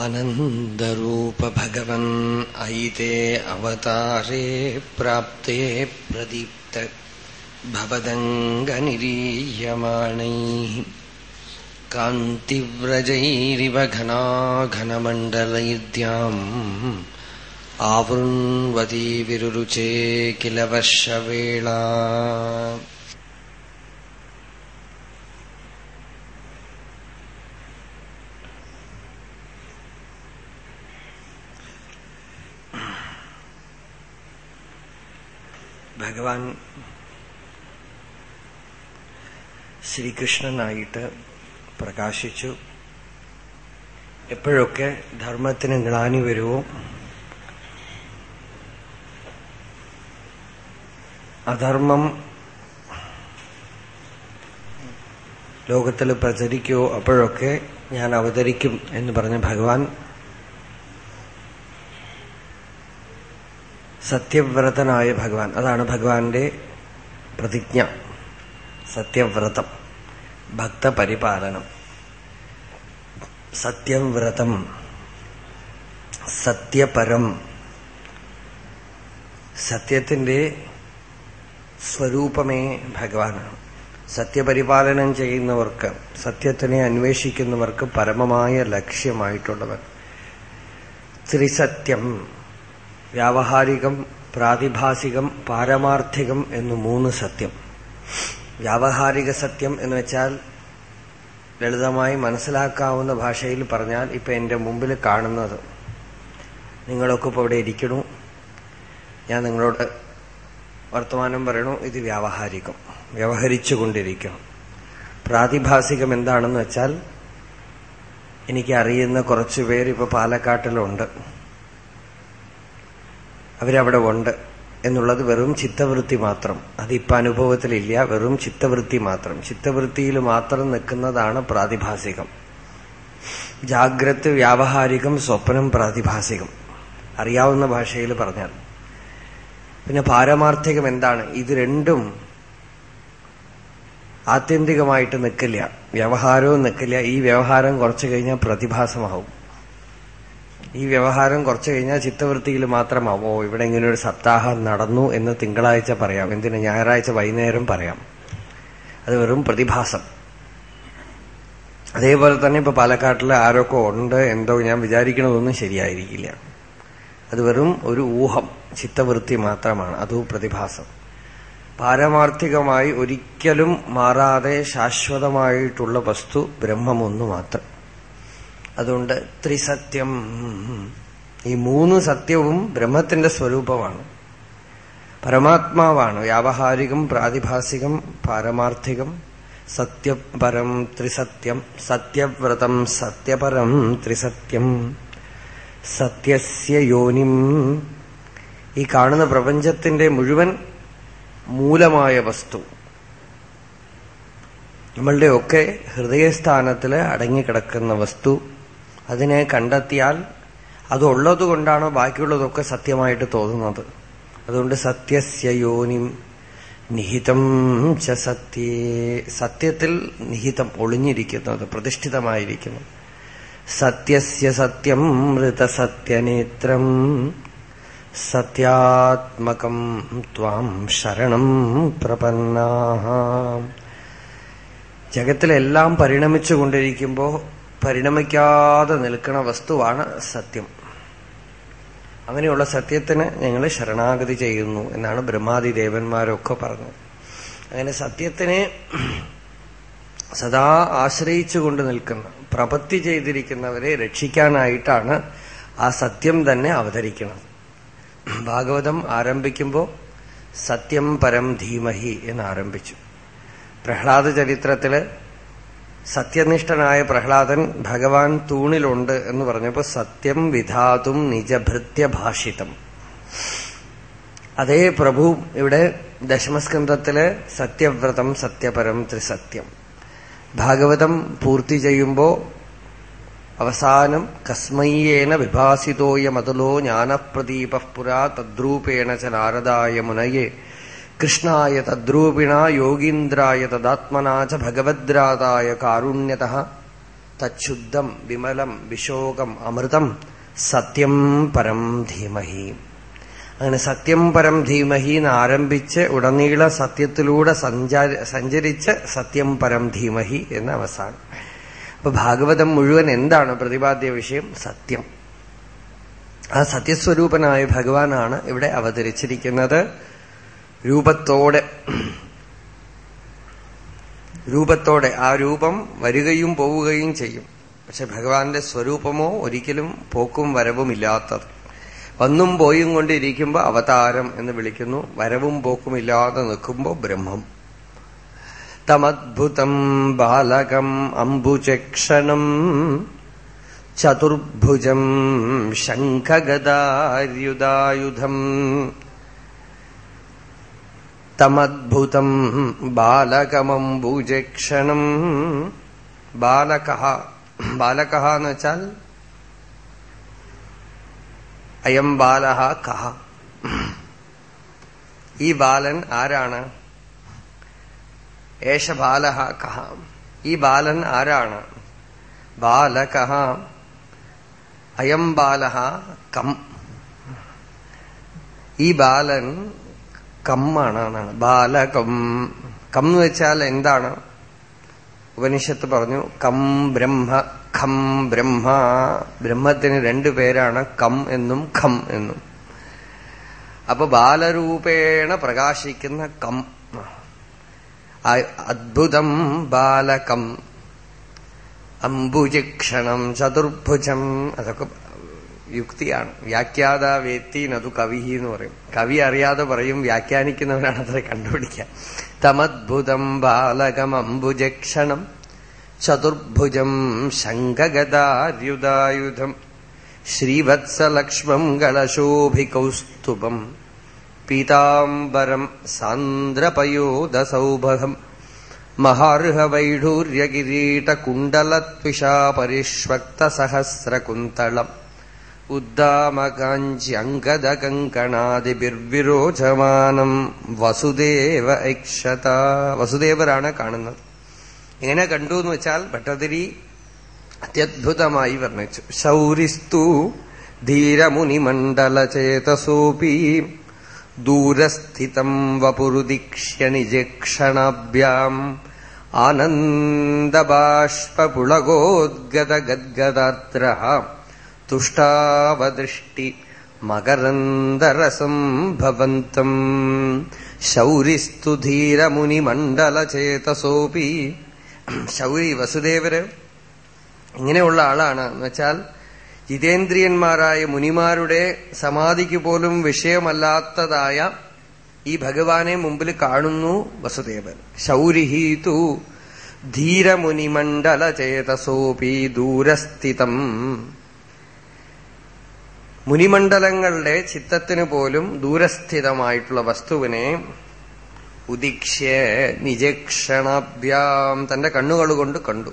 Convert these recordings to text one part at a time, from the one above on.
आनन्दरूप भगवन् अयिते अवतारे प्राप्ते प्रदीप्त भवदङ्गनिरीयमाणैः कान्तिव्रजैरिव घनाघनमण्डलैर्द्याम् आवृण्वती विरुरुचे किल वर्षवेळा ഭഗവാൻ ശ്രീകൃഷ്ണനായിട്ട് പ്രകാശിച്ചു. എപ്പോഴൊക്കെ ധർമ്മത്തിന് ഗ്ലാനി വരുമോ അധർമ്മം ലോകത്തിൽ പ്രചരിക്കുമോ അപ്പോഴൊക്കെ ഞാൻ അവതരിക്കും എന്ന് പറഞ്ഞ ഭഗവാൻ സത്യവ്രതനായ ഭഗവാൻ. അതാണ് ഭഗവാന്റെ പ്രതിജ്ഞ. സത്യവ്രതം. ഭക്തപരിപാലനം. സത്യവ്രതം. സത്യപരം. സത്യത്തിന്റെ സ്വരൂപമേ ഭഗവാനാണ്. സത്യപരിപാലനം ചെയ്യുന്നവർക്ക് സത്യത്തിനെ അന്വേഷിക്കുന്നവർക്ക് പരമമായ ലക്ഷ്യമായിട്ടുള്ളവർ. ത്രിസത്യം. വ്യാവഹാരികം പ്രാതിഭാസികം പാരമാർത്ഥികം എന്ന് മൂന്ന് സത്യം. വ്യാവഹാരിക സത്യം എന്ന് വെച്ചാൽ ലളിതമായി മനസ്സിലാക്കാവുന്ന ഭാഷയിൽ പറഞ്ഞാൽ ഇപ്പൊ എന്റെ മുമ്പിൽ കാണുന്നത്. നിങ്ങളൊക്കെ ഇപ്പോൾ ഇവിടെ ഇരിക്കണു. ഞാൻ നിങ്ങളോട് വർത്തമാനം പറയണു. ഇത് വ്യാവഹാരികം. വ്യവഹരിച്ചുകൊണ്ടിരിക്കണം. പ്രാതിഭാസികം എന്താണെന്ന് വെച്ചാൽ എനിക്ക് അറിയുന്ന കുറച്ചു പേര് ഇപ്പൊ പാലക്കാട്ടിലുണ്ട്. അവരവിടെ ഉണ്ട് എന്നുള്ളത് വെറും ചിത്തവൃത്തി മാത്രം. അതിപ്പോ അനുഭവത്തിലില്ല വെറും ചിത്തവൃത്തി മാത്രം. ചിത്തവൃത്തിയിൽ മാത്രം നിൽക്കുന്നതാണ് പ്രാതിഭാസികം. ജാഗ്രത് വ്യാവഹാരികം സ്വപ്നം പ്രാതിഭാസികം. അറിയാവുന്ന ഭാഷയിൽ പറഞ്ഞാൽ. പിന്നെ പാരമാർത്ഥികം എന്താണ്? ഇത് രണ്ടും ആത്യന്തികമായിട്ട് നിൽക്കില്ല. വ്യവഹാരവും നിൽക്കില്ല. ഈ വ്യവഹാരം കുറച്ചു കഴിഞ്ഞാൽ പ്രതിഭാസമാവും. ഈ വ്യവഹാരം കുറച്ചു കഴിഞ്ഞാൽ ചിത്തവൃത്തിയിൽ മാത്രമാവോ. ഇവിടെ ഇങ്ങനെ ഒരു സപ്താഹം നടന്നു എന്ന് തിങ്കളാഴ്ച പറയാം. എന്തിന്? ഞായറാഴ്ച വൈകുന്നേരം പറയാം. അത് വെറും പ്രതിഭാസം. അതേപോലെ തന്നെ ഇപ്പൊ പാലക്കാട്ടിൽ ആരൊക്കെ ഉണ്ട് എന്തോ ഞാൻ വിചാരിക്കണതൊന്നും ശരിയായിരിക്കില്ല. അത് വെറും ഒരു ഊഹം. ചിത്തവൃത്തി മാത്രമാണ്. അതും പ്രതിഭാസം. പാരമാർത്ഥികമായി ഒരിക്കലും മാറാതെ ശാശ്വതമായിട്ടുള്ള വസ്തു ബ്രഹ്മമൊന്നു മാത്രം. അതുകൊണ്ട് ത്രിസത്യം. ഈ മൂന്ന് സത്യവും ബ്രഹ്മത്തിന്റെ സ്വരൂപമാണ്. പരമാത്മാവാണ്. വ്യാവഹാരികം പ്രാതിഭാസികം പാരമാർത്ഥികം. സത്യപരം ത്രിസത്യം. സത്യവ്രതം സത്യപരം ത്രിസത്യം. സത്യസ്യ യോനിം. ഈ കാണുന്ന പ്രപഞ്ചത്തിന്റെ മുഴുവൻ മൂലമായ വസ്തു. നമ്മളുടെയൊക്കെ ഹൃദയസ്ഥാനത്തിൽ അടങ്ങിക്കിടക്കുന്ന വസ്തു. അതിനെ കണ്ടെത്തിയാൽ അതുള്ളതുകൊണ്ടാണ് ബാക്കിയുള്ളതൊക്കെ സത്യമായിട്ട് തോന്നുന്നത്? അതുകൊണ്ട് സത്യസ്യ യോനിം നിഹിതം ച സത്യേ. സത്യത്തിൽ നിഹിതം ഒളിഞ്ഞിരിക്കുന്നത് പ്രതിഷ്ഠിതമായിരിക്കുന്നു. സത്യസ്യ സത്യം മൃതസത്യനേത്രം സത്യാത്മകം ത്വാം ശരണം പ്രപന്നാ ജഗത്തിലെല്ലാം പരിണമിച്ചുകൊണ്ടിരിക്കുമ്പോ പരിണമിക്കാതെ നിൽക്കുന്ന വസ്തുവാണ് സത്യം. അങ്ങനെയുള്ള സത്യത്തിന് ഞങ്ങൾ ശരണാഗതി ചെയ്യുന്നു എന്നാണ് ബ്രഹ്മാദി ദേവന്മാരൊക്കെ പറഞ്ഞത്. അങ്ങനെ സത്യത്തിനെ സദാ ആശ്രയിച്ചു കൊണ്ട് നിൽക്കുന്ന പ്രപത്തി ചെയ്തിരിക്കുന്നവരെ രക്ഷിക്കാനായിട്ടാണ് ആ സത്യം തന്നെ അവതരിക്കുന്നത്. ഭാഗവതം ആരംഭിക്കുമ്പോൾ സത്യം പരം ധീമഹി എന്ന് ആരംഭിച്ചു. പ്രഹ്ലാദ ചരിത്രത്തിൽ സത്യനിഷ്ഠനായ പ്രഹ്ലാദൻ ഭഗവാൻ തൂണിലുണ്ട് എന്ന് പറഞ്ഞപ്പോ സത്യം വിധാതും നിജഭൃത്യഭാഷിതം. അതേ പ്രഭു ഇവിടെ ദശമസ്കന്ധത്തിൽ സത്യവ്രതം സത്യപരം ത്രിസത്യം. ഭാഗവതം പൂർത്തി ചെയ്യുമ്പോ അവസാനം കസ്മയ്യേന വിഭാസിതോയമതുലോ ജ്ഞാനപ്രദീപ പുരാ തദ്രൂപേണ ച മുനയെ കൃഷ്ണായ തദ്രൂപിണ യോഗീന്ദ്രായ തദാത്മനാച ഭഗവദ്രാതായ കാരുണ്യത തച്ഛുദ്ധം വിമലം വിശോകം അമൃതം സത്യം പരം ധീമഹി. അങ്ങനെ സത്യം പരം ധീമഹി എന്ന് ആരംഭിച്ച് ഉടനീള സത്യത്തിലൂടെ സഞ്ചരിച്ച് സത്യം പരം ധീമഹി എന്ന അവസാനം. അപ്പൊ ഭാഗവതം മുഴുവൻ എന്താണ് പ്രതിപാദ്യ വിഷയം? സത്യം. ആ സത്യസ്വരൂപനായ ഭഗവാനാണ് ഇവിടെ അവതരിച്ചിരിക്കുന്നത്. രൂപത്തോടെ രൂപത്തോടെ ആ രൂപം വരികയും പോവുകയും ചെയ്യും. പക്ഷെ ഭഗവാന്റെ സ്വരൂപമോ ഒരിക്കലും പോക്കും വരവും ഇല്ലാത്തത്. വന്നും പോയും കൊണ്ടിരിക്കുമ്പോ അവതാരം എന്ന് വിളിക്കുന്നു. വരവും പോക്കും ഇല്ലാതെ നിൽക്കുമ്പോ ബ്രഹ്മം. തമദ്ഭുതം ബാലകം അംബുചക്ഷണം ചതുർഭുജം ശംഖഗദാര്യുദായുധം തമദ്ഭുതം ബാലകമംബുജക്ഷണം ബാലക ബാലക എന്ന് വെച്ചാൽ അയം ബാല കഹ. ഈ ബാലൻ ആരാണ്? ഏഷ ബാല കഹ. ഈ ബാലൻ ആരാണ്? ബാലക അയം ബാല കം. ഈ ബാലൻ കമ്മാണ് എന്നാണ് ബാലകം. കം എന്ന് വെച്ചാൽ എന്താണ്? ഉപനിഷത്ത് പറഞ്ഞു കം ബ്രഹ്മ ഖം ബ്രഹ്മ. ബ്രഹ്മത്തിന് രണ്ടു പേരാണ് കം എന്നും ഖം എന്നും. അപ്പൊ ബാലരൂപേണ പ്രകാശിക്കുന്ന കം. അദ്ഭുതം ബാലകം. അംബുജിക്ഷണം ചതുർഭുജം അതൊക്കെ യുക്തിയാണ്. വ്യാഖ്യാത വേത്തീനതു കവി എന്ന് പറയും. കവി അറിയാതെ പറയും വ്യാഖ്യാനിക്കുന്നവരാണ് അത്ര കണ്ടുപിടിക്കുക തമദ്ഭുതം ബാലകം അംബുജക്ഷണം ചതുർഭുജം ശങ്കഗദാര്യുദായുധം ശ്രീവത്സലക്ഷ്മം ഗളശോഭികൗസ്തുഭം പീതാംബരം സാന്ദ്രപയോദസൗഭഗം മഹാർഹവൈഢൂര്യകിരീടകുണ്ടലത്വിഷാ പരിഷ്വക്തസഹസ്രകുന്തളം ഉദ്ദാമകാഞ്ചി വസുദേവ ഐക്ഷത വസുദേവരാണ് കാണുന്നത്. എങ്ങനെ കണ്ടു എന്ന് വെച്ചാൽ ഭട്ടതിരി അത്യദ്ഭുതമായി വർണിച്ചു. ശൗരിസ്തു ധീരമുനിമണ്ഡലചേതസോപി ദൂരസ്ഥിതം വപുരുദീക്ഷ്യ നിജക്ഷണാഭ്യാം ആനന്ദബാഷ്പുളഗോദ്ഗതഗദ്ഗദാത്ര തുഷ്ടാവദൃഷ്ടി മകരന്തരസം ശൗരിസ്തു ധീരമുനിമണ്ഡലചേതസോപി. ശൗരി വസുദേവര് ഇങ്ങനെയുള്ള ആളാണ്. എന്ന് വെച്ചാൽ ജിതേന്ദ്രിയന്മാരായ മുനിമാരുടെ സമാധിക്ക് പോലും വിഷയമല്ലാത്തതായ ഈ ഭഗവാനെ മുമ്പിൽ കാണുന്നു വസുദേവൻ. ശൗരിഹീതു ധീരമുനിമണ്ഡല ചേതസോപി ദൂരസ്ഥിതം. മുനിമണ്ഡലങ്ങളുടെ ചിത്തത്തിനു പോലും ദൂരസ്ഥിതമായിട്ടുള്ള വസ്തുവിനെ ഉദിക്ഷ്യ നിജക്ഷണാഭ്യാം തന്റെ കണ്ണുകളുകൊണ്ട് കണ്ടു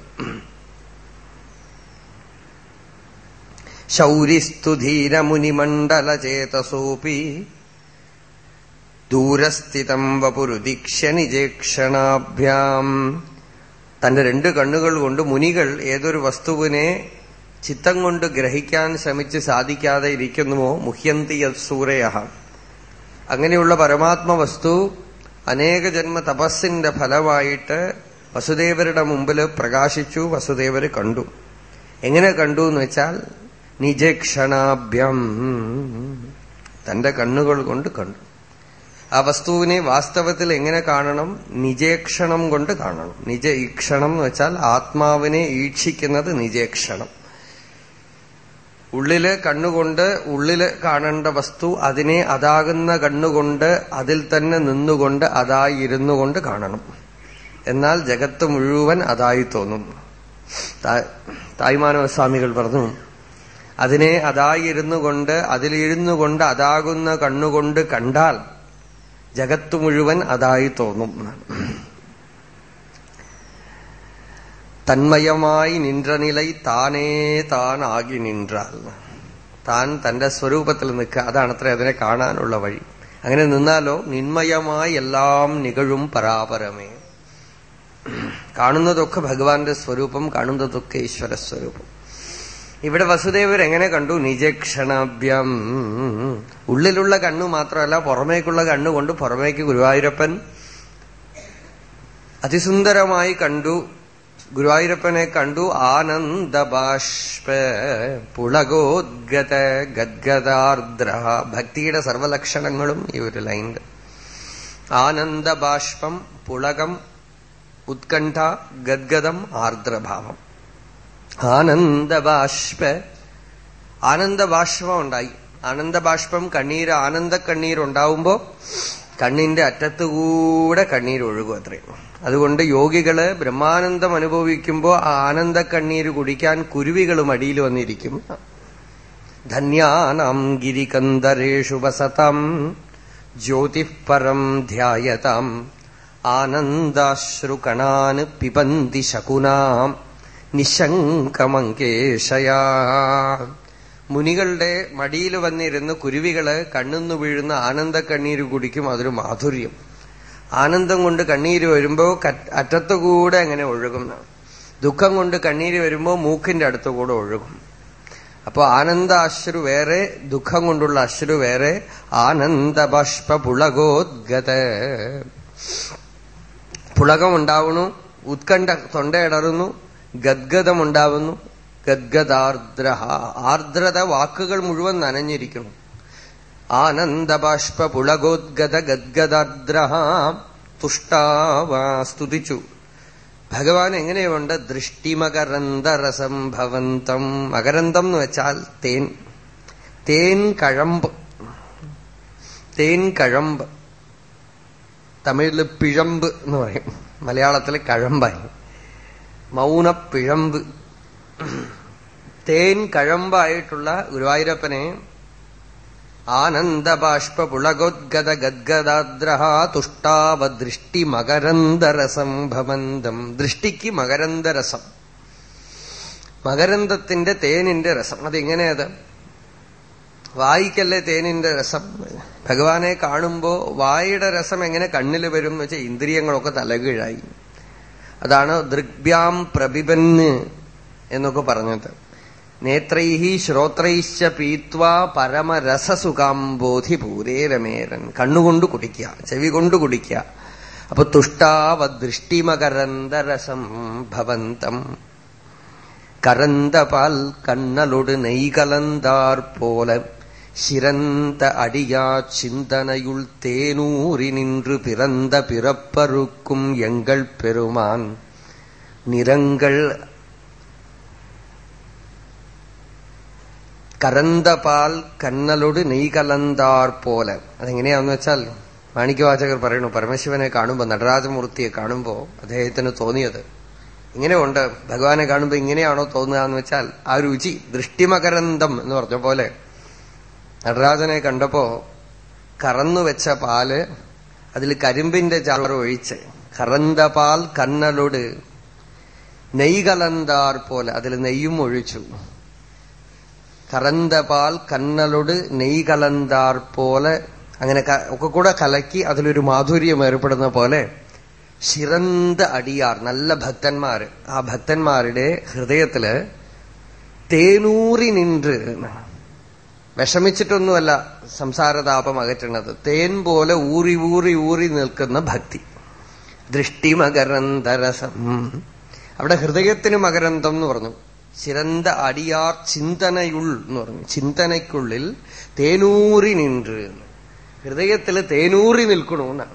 ശൗരിസ്തുധീരമുനിമണ്ഡലചേതസോപി ധീരമുനിമണ്ഡല ചേതസോപി ദൂരസ്ഥിതം വപുരുദീക്ഷ്യ നിജേക്ഷണാഭ്യാം. തന്റെ രണ്ട് കണ്ണുകൾ കൊണ്ട് മുനികൾ ഏതൊരു വസ്തുവിനെ ചിത്തം കൊണ്ട് ഗ്രഹിക്കാൻ ശ്രമിച്ച് സാധിക്കാതെ ഇരിക്കുന്നുവോ? മുഹ്യന്തി സൂരയ അങ്ങനെയുള്ള പരമാത്മ വസ്തു അനേക ജന്മ തപസ്സിന്റെ ഫലമായിട്ട് വസുദേവരുടെ മുമ്പിൽ പ്രകാശിച്ചു വസുദേവർ കണ്ടു. എങ്ങനെ കണ്ടു എന്ന് വെച്ചാൽ നിജക്ഷണാഭ്യം. തന്റെ കണ്ണുകൾ കൊണ്ട് കണ്ടു. ആ വസ്തുവിനെ വാസ്തവത്തിൽ എങ്ങനെ കാണണം? നിജേക്ഷണം കൊണ്ട് കാണണം. നിജ ഈക്ഷണം എന്ന് വെച്ചാൽ ആത്മാവിനെ ഈക്ഷിക്കുന്നത് നിജേക്ഷണം. ഉള്ളിൽ കണ്ണുകൊണ്ട് ഉള്ളിൽ കാണേണ്ട വസ്തു അതിനെ അതാകുന്ന കണ്ണുകൊണ്ട് അതിൽ തന്നെ നിന്നുകൊണ്ട് അതായി ഇരുന്നു കൊണ്ട് കാണണം. എന്നാൽ ജഗത്ത് മുഴുവൻ അതായി തോന്നും. തായ്മാനവ സ്വാമികൾ പറഞ്ഞു അതിനെ അതായി ഇരുന്നു കൊണ്ട് അതിലിരുന്നു കൊണ്ട് അതാകുന്ന കണ്ണുകൊണ്ട് കണ്ടാൽ ജഗത്ത് മുഴുവൻ അതായി തോന്നും. തന്മയമായി நின்ற നില താനേ தான் നിന്നാൽ. നിന്റാൽ താൻ തന്റെ സ്വരൂപത്തിൽ നിൽക്കുക. അതാണ് അത്ര അതിനെ കാണാനുള്ള വഴി. അങ്ങനെ നിന്നാലോ നിന്മയമായി എല്ലാം നികഴും പരാപരമേ. കാണുന്നതൊക്കെ ഭഗവാന്റെ സ്വരൂപം കാണുന്നതൊക്കെ ഈശ്വര സ്വരൂപം. ഇവിടെ വസുദേവർ എങ്ങനെ കണ്ടു? നിജക്ഷണഭ്യം. ഉള്ളിലുള്ള കണ്ണു മാത്രമല്ല പുറമേക്കുള്ള കണ്ണുകൊണ്ട് പുറമേക്ക് ഗുരുവായൂരപ്പൻ അതിസുന്ദരമായി കണ്ടു. ഗുരുവായൂരപ്പനെ കണ്ടു ആനന്ദബാഷ്പ പുളകോദ്ഗത ഗദ്ഗദാർദ്ര ഭക്തിയുടെ സർവലക്ഷണങ്ങളും ഈ ഒരു ലൈനിൽ ആനന്ദബാഷ്പം പുളകം ഉത്കണ്ഠ ഗദ്ഗദം ആർദ്രഭാവം. ആനന്ദബാഷ്പ. ആനന്ദബാഷ്പം ഉണ്ടായി. ആനന്ദബാഷ്പം കണ്ണീര് ആനന്ദ കണ്ണീരുണ്ടാവുമ്പോ കണ്ണിന്റെ അറ്റത്തുകൂടെ കണ്ണീര് ഒഴുകും അത്രയും അതുകൊണ്ട് യോഗികൾ ബ്രഹ്മാനന്ദം അനുഭവിക്കുമ്പോ ആ ആനന്ദ കണ്ണീര് കുടിക്കാൻ കുരുവികളും അടിയിൽ വന്നിരിക്കും. ധന്യാനാം ഗിരികന്ധരേഷു വസതം ജ്യോതിഃപരം ധ്യായതാം ആനന്ദാശ്രുകണാന് പിബന്തി ശകുനാം നിശങ്കമങ്കേശയാ. മുനികളുടെ മടിയിൽ വന്നിരുന്ന കുരുവികൾ കണ്ണുന്നു വീഴുന്ന ആനന്ദ കണ്ണീര് കുടിക്കും അതൊരു മാധുര്യം. ആനന്ദം കൊണ്ട് കണ്ണീര് വരുമ്പോ അറ്റത്തുകൂടെ അങ്ങനെ ഒഴുകും. ദുഃഖം കൊണ്ട് കണ്ണീര് വരുമ്പോ മൂക്കിന്റെ അടുത്തുകൂടെ ഒഴുകും. അപ്പോൾ ആനന്ദ അശ്രു വേറെ ദുഃഖം കൊണ്ടുള്ള അശ്രു വേറെ ആനന്ദ ബാഷ്പ പുളകോദ്ഗത പുളകം ഉണ്ടാവുന്നു ഉത്കണ്ഠ തൊണ്ടയിടറുന്നു ഗദ്ഗതമുണ്ടാവുന്നു ഗദ്ഗദാർദ്ര ആർദ്രത വാക്കുകൾ മുഴുവൻ നനഞ്ഞിരിക്കുന്നു. ആനന്ദബാഷ്പ പുളകോദ്ഗത ഗദ്ഗദാർദ്ര തുഷ്ടാവാ സ്തുതിച്ചു. ഭഗവാൻ എങ്ങനെയുണ്ട്? ദൃഷ്ടിമകരന്തരസംഭവന്തം മകരന്തം എന്ന് വെച്ചാൽ തേൻ. തേൻ കഴമ്പ്. തേൻ കഴമ്പ്. തമിഴിൽ പിഴമ്പ് എന്ന് പറയും. മലയാളത്തിലെ കഴമ്പായി. മൗനപ്പിഴമ്പ്. തേൻ കഴമ്പായിട്ടുള്ള ഗുരുവായൂരപ്പനെ ആനന്ദബാഷ്പ ഗദ്ഗദാദ്രഹാ ഗദ്ഗദാദ്ര തുഷ്ടാവ ദൃഷ്ടി മകരന്തരസം ഭവന്തം ദൃഷ്ടിക്ക് മകരന്തരസം മകരന്തത്തിന്റെ തേനിന്റെ രസം. അതെങ്ങനെയത്. വായിക്കല്ലേ തേനിന്റെ രസം? ഭഗവാനെ കാണുമ്പോ വായുടെ രസം എങ്ങനെ കണ്ണിൽ വരും എന്ന് വെച്ചാൽ ഇന്ദ്രിയങ്ങളൊക്കെ തലകീഴായി. അതാണ് ദൃഗ്ഭ്യാം പ്രഭിപന് എന്നൊക്കെ പറഞ്ഞത് നേത്രൈഹി ശ്രോത്രൈശ്ച പീത്വാ പരമരസസുഖാംബോധി പൂരേ രമേരൻ കണ്ണുകൊണ്ട് കുടിക്കുക ചെവി കൊണ്ട് കുടിക്കുക അപ്പൊ തുഷ്ടാവ ദൃഷ്ടിമകരന്തരസം ഭവന്തം കരന്തപാൽ കണ്ണലൊട് നെയ്കലന്താർ പോലെ சிறந்த அடியா சிந்தனையுள் தேனூறி நின்று பிறந்த பிறப்பருக்கும் எங்கள் பெருமான் நிறங்கள் കരന്തപാൽ കണ്ണലോട് നെയ് കലന്താർ പോലെ. അതെങ്ങനെയാന്ന് വെച്ചാൽ മാണിക്യവാചകർ പറയണു പരമശിവനെ കാണുമ്പോ നടരാജമൂർത്തിയെ കാണുമ്പോ അദ്ദേഹത്തിന് തോന്നിയത് ഇങ്ങനെയുണ്ട്. ഭഗവാനെ കാണുമ്പോ ഇങ്ങനെയാണോ തോന്നുക എന്ന് വെച്ചാൽ ആ രുചി ദൃഷ്ടിമകരന്തം എന്ന് പറഞ്ഞ പോലെ. നടരാജനെ കണ്ടപ്പോ കറന്നു വെച്ച പാൽ അതിൽ കരിമ്പിന്റെ ചാറ് ഒഴിച്ച് കറന്ത പാൽ കണ്ണലോട് നെയ് കലന്താർ പോലെ അതിൽ നെയ്യും ഒഴിച്ചു. കറന്ത പാൽ കണ്ണലോട് നെയ് കലന്താർ പോലെ അങ്ങനെ ഒക്കെ കൂടെ കലക്കി അതിലൊരു മാധുര്യം ഏർപ്പെടുന്ന പോലെ ശിറന്ത അടിയാർ നല്ല ഭക്തന്മാര് ആ ഭക്തന്മാരുടെ ഹൃദയത്തിൽ തേനൂറി നിன்று വിഷമിച്ചിട്ടൊന്നുമല്ല സംസാരതാപം അകറ്റണത്. തേൻ പോലെ ഊറി ഊറി ഊറി നിൽക്കുന്ന ഭക്തി. ദൃഷ്ടി മകരന്തരസം അവിടെ ഹൃദയത്തിന് മകരന്തം എന്ന് പറഞ്ഞു. ചിരന്ത അടിയാർ ചിന്തനയുൾ എന്ന് പറഞ്ഞു. ചിന്തനയ്ക്കുള്ളിൽ തേനൂറി നിன்று ഹൃദയത്തിൽ തേനൂറി നിൽക്കണമെന്നാണ്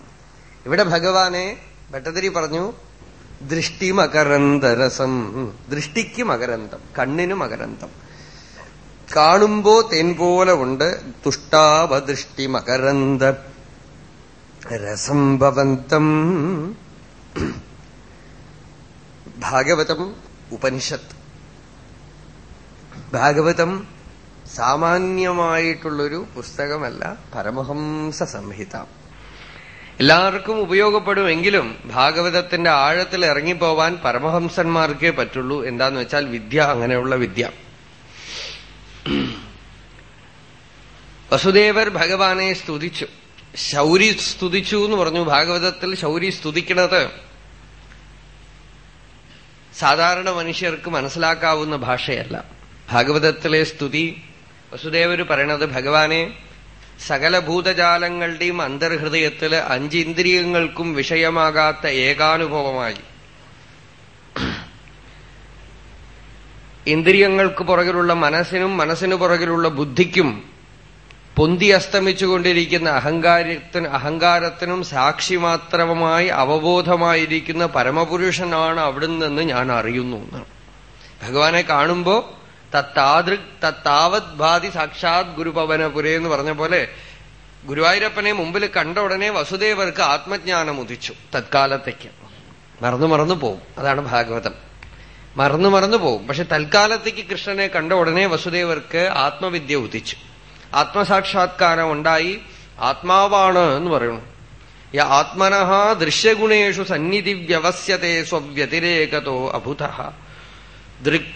ഇവിടെ ഭഗവാനെ ഭട്ടതിരി പറഞ്ഞു ദൃഷ്ടി മകരന്തരസം. ദൃഷ്ടിക്ക് മകരന്തം കണ്ണിന് മകരന്തം. കാണുമ്പോ തേൻ പോലെ ഉണ്ട് തുഷ്ടാവദൃഷ്ടി മകരന്ത രസംഭവന്തം ഭാഗവതം ഉപനിഷത്ത്. ഭാഗവതം സാമാന്യമായിട്ടുള്ളൊരു പുസ്തകമല്ല പരമഹംസ സംഹിത. എല്ലാവർക്കും ഉപയോഗപ്പെടുമെങ്കിലും ഭാഗവതത്തിന്റെ ആഴത്തിൽ ഇറങ്ങിപ്പോവാൻ പരമഹംസന്മാർക്കേ പറ്റുള്ളൂ. എന്താന്ന് വെച്ചാൽ വിദ്യ അങ്ങനെയുള്ള വിദ്യ. വസുദേവർ ഭഗവാനെ സ്തുതിച്ചു. ശൗരി സ്തുതിച്ചു എന്ന് പറഞ്ഞു. ഭാഗവതത്തിൽ ശൗരി സ്തുതിക്കുന്നത് സാധാരണ മനുഷ്യർക്ക് മനസ്സിലാക്കാവുന്ന ഭാഷയല്ല. ഭാഗവതത്തിലെ സ്തുതി. വസുദേവര് പറയണത് ഭഗവാനെ സകല ഭൂതജാലങ്ങളുടെയും അന്തർഹൃദയത്തിൽ അഞ്ചിന്ദ്രിയങ്ങൾക്കും വിഷയമാകാത്ത ഏകാനുഭവമായി. ഇന്ദ്രിയങ്ങൾക്ക് പുറകിലുള്ള മനസ്സിനും മനസ്സിനു പുറകിലുള്ള ബുദ്ധിക്കും പൊന്തി അസ്തമിച്ചുകൊണ്ടിരിക്കുന്ന അഹങ്കാരത്തിന് അഹങ്കാരത്തിനും സാക്ഷി മാത്രമായി അവബോധമായിരിക്കുന്ന പരമപുരുഷനാണ് അവിടുന്ന് ഞാൻ അറിയുന്നു ഭഗവാനെ കാണുമ്പോ തത്താതൃ തത്താവത് ഭാതി സാക്ഷാത് ഗുരുപവനപുരേ എന്ന് പറഞ്ഞ പോലെ ഗുരുവായൂരപ്പനെ മുമ്പിൽ കണ്ട ഉടനെ വസുദേവർക്ക് ആത്മജ്ഞാനം ഉദിച്ചു തത്കാലത്തേക്ക്. മറന്നു മറന്നു പോവും. അതാണ് ഭാഗവതം. മറന്നു മറന്നു പോവും. പക്ഷെ തൽക്കാലത്തേക്ക് കൃഷ്ണനെ കണ്ട ഉടനെ വസുദേവർക്ക് ആത്മവിദ്യ ഉദിച്ചു. ആത്മസാക്ഷാത്കാരം ഉണ്ടായി. ആത്മാവാണ് എന്ന് പറയുന്നു. യ ദൃശ്യഗുണേഷു സന്നിധി വ്യവസ്യത്തെ സ്വവ്യതിരേകതോ അഭുത.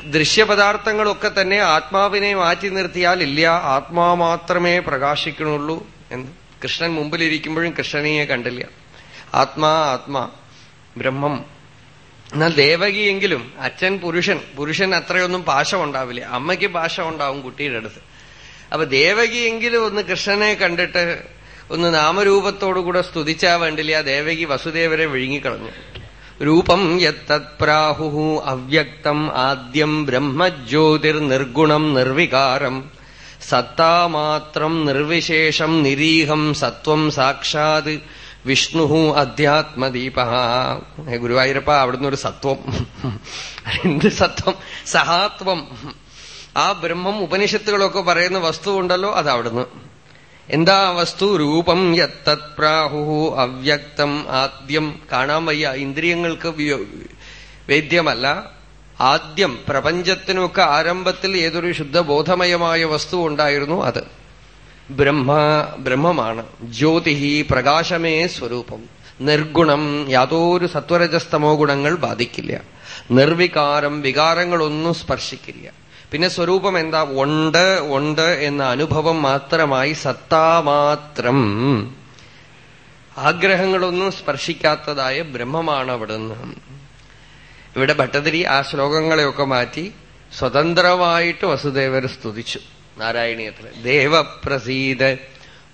ദൃശ്യപദാർത്ഥങ്ങളൊക്കെ തന്നെ ആത്മാവിനെ മാറ്റി നിർത്തിയാൽ ഇല്ല. ആത്മാ മാത്രമേ പ്രകാശിക്കണുള്ളൂ എന്ന്. കൃഷ്ണൻ മുമ്പിലിരിക്കുമ്പോഴും കൃഷ്ണനെയെ കണ്ടില്ല. ആത്മാ ആത്മാ ബ്രഹ്മം. എന്നാൽ ദേവകിയെങ്കിലും അച്ഛൻ പുരുഷൻ പുരുഷൻ അത്രയൊന്നും പാശം ഉണ്ടാവില്ല അമ്മയ്ക്ക് പാശം ഉണ്ടാവും കുട്ടിയുടെ അടുത്ത്. അപ്പൊ ദേവകിയെങ്കിലും ഒന്ന് കൃഷ്ണനെ കണ്ടിട്ട് ഒന്ന് നാമരൂപത്തോടുകൂടെ സ്തുതിച്ചാ വേണ്ടില്ല. ദേവകി വസുദേവരെ വിഴുങ്ങിക്കളഞ്ഞു. രൂപം യത്തത്പ്രാഹു അവ്യക്തം ആദ്യം ബ്രഹ്മജ്യോതിർനിർഗുണം നിർവികാരം. സത്താമാത്രം നിർവിശേഷം നിരീഹം സത്വം സാക്ഷാത് വിഷ്ണു അധ്യാത്മദീപ. ഗുരുവായൂരപ്പ അവിടുന്ന് ഒരു സത്വം. എന്ത് സത്വം? സഹാത്വം. ആ ബ്രഹ്മം ഉപനിഷത്തുകളൊക്കെ പറയുന്ന വസ്തു ഉണ്ടല്ലോ അത് അവിടുന്ന്. എന്താ വസ്തു രൂപം യത്തത് പ്രാഹു അവ്യക്തം ആദ്യം. കാണാൻ വയ്യ ഇന്ദ്രിയങ്ങൾക്ക് വേദ്യമല്ല. ആദ്യം പ്രപഞ്ചത്തിനൊക്കെ ആരംഭത്തിൽ ഏതൊരു ശുദ്ധബോധമയമായ വസ്തു ഉണ്ടായിരുന്നു അത്. ബ്രഹ്മ ബ്രഹ്മമാണ്. ജ്യോതിഹി പ്രകാശമേ സ്വരൂപം. നിർഗുണം യാതൊരു സത്വരജസ്തമോ ഗുണങ്ങൾ ബാധിക്കില്ല. നിർവികാരം വികാരങ്ങളൊന്നും സ്പർശിക്കില്ല. പിന്നെ സ്വരൂപം എന്താ? ഉണ്ട് ഉണ്ട് എന്ന അനുഭവം മാത്രമായി സത്താമാത്രം ആഗ്രഹങ്ങളൊന്നും സ്പർശിക്കാത്തതായ ബ്രഹ്മമാണ് അവിടുന്ന്. ഇവിടെ ഭട്ടതിരി ആ ശ്ലോകങ്ങളെയൊക്കെ മാറ്റി സ്വതന്ത്രമായിട്ട് വസുദേവർ സ്തുതിച്ചു. നാരായണീയത്തിൽ ദേവപ്രസീത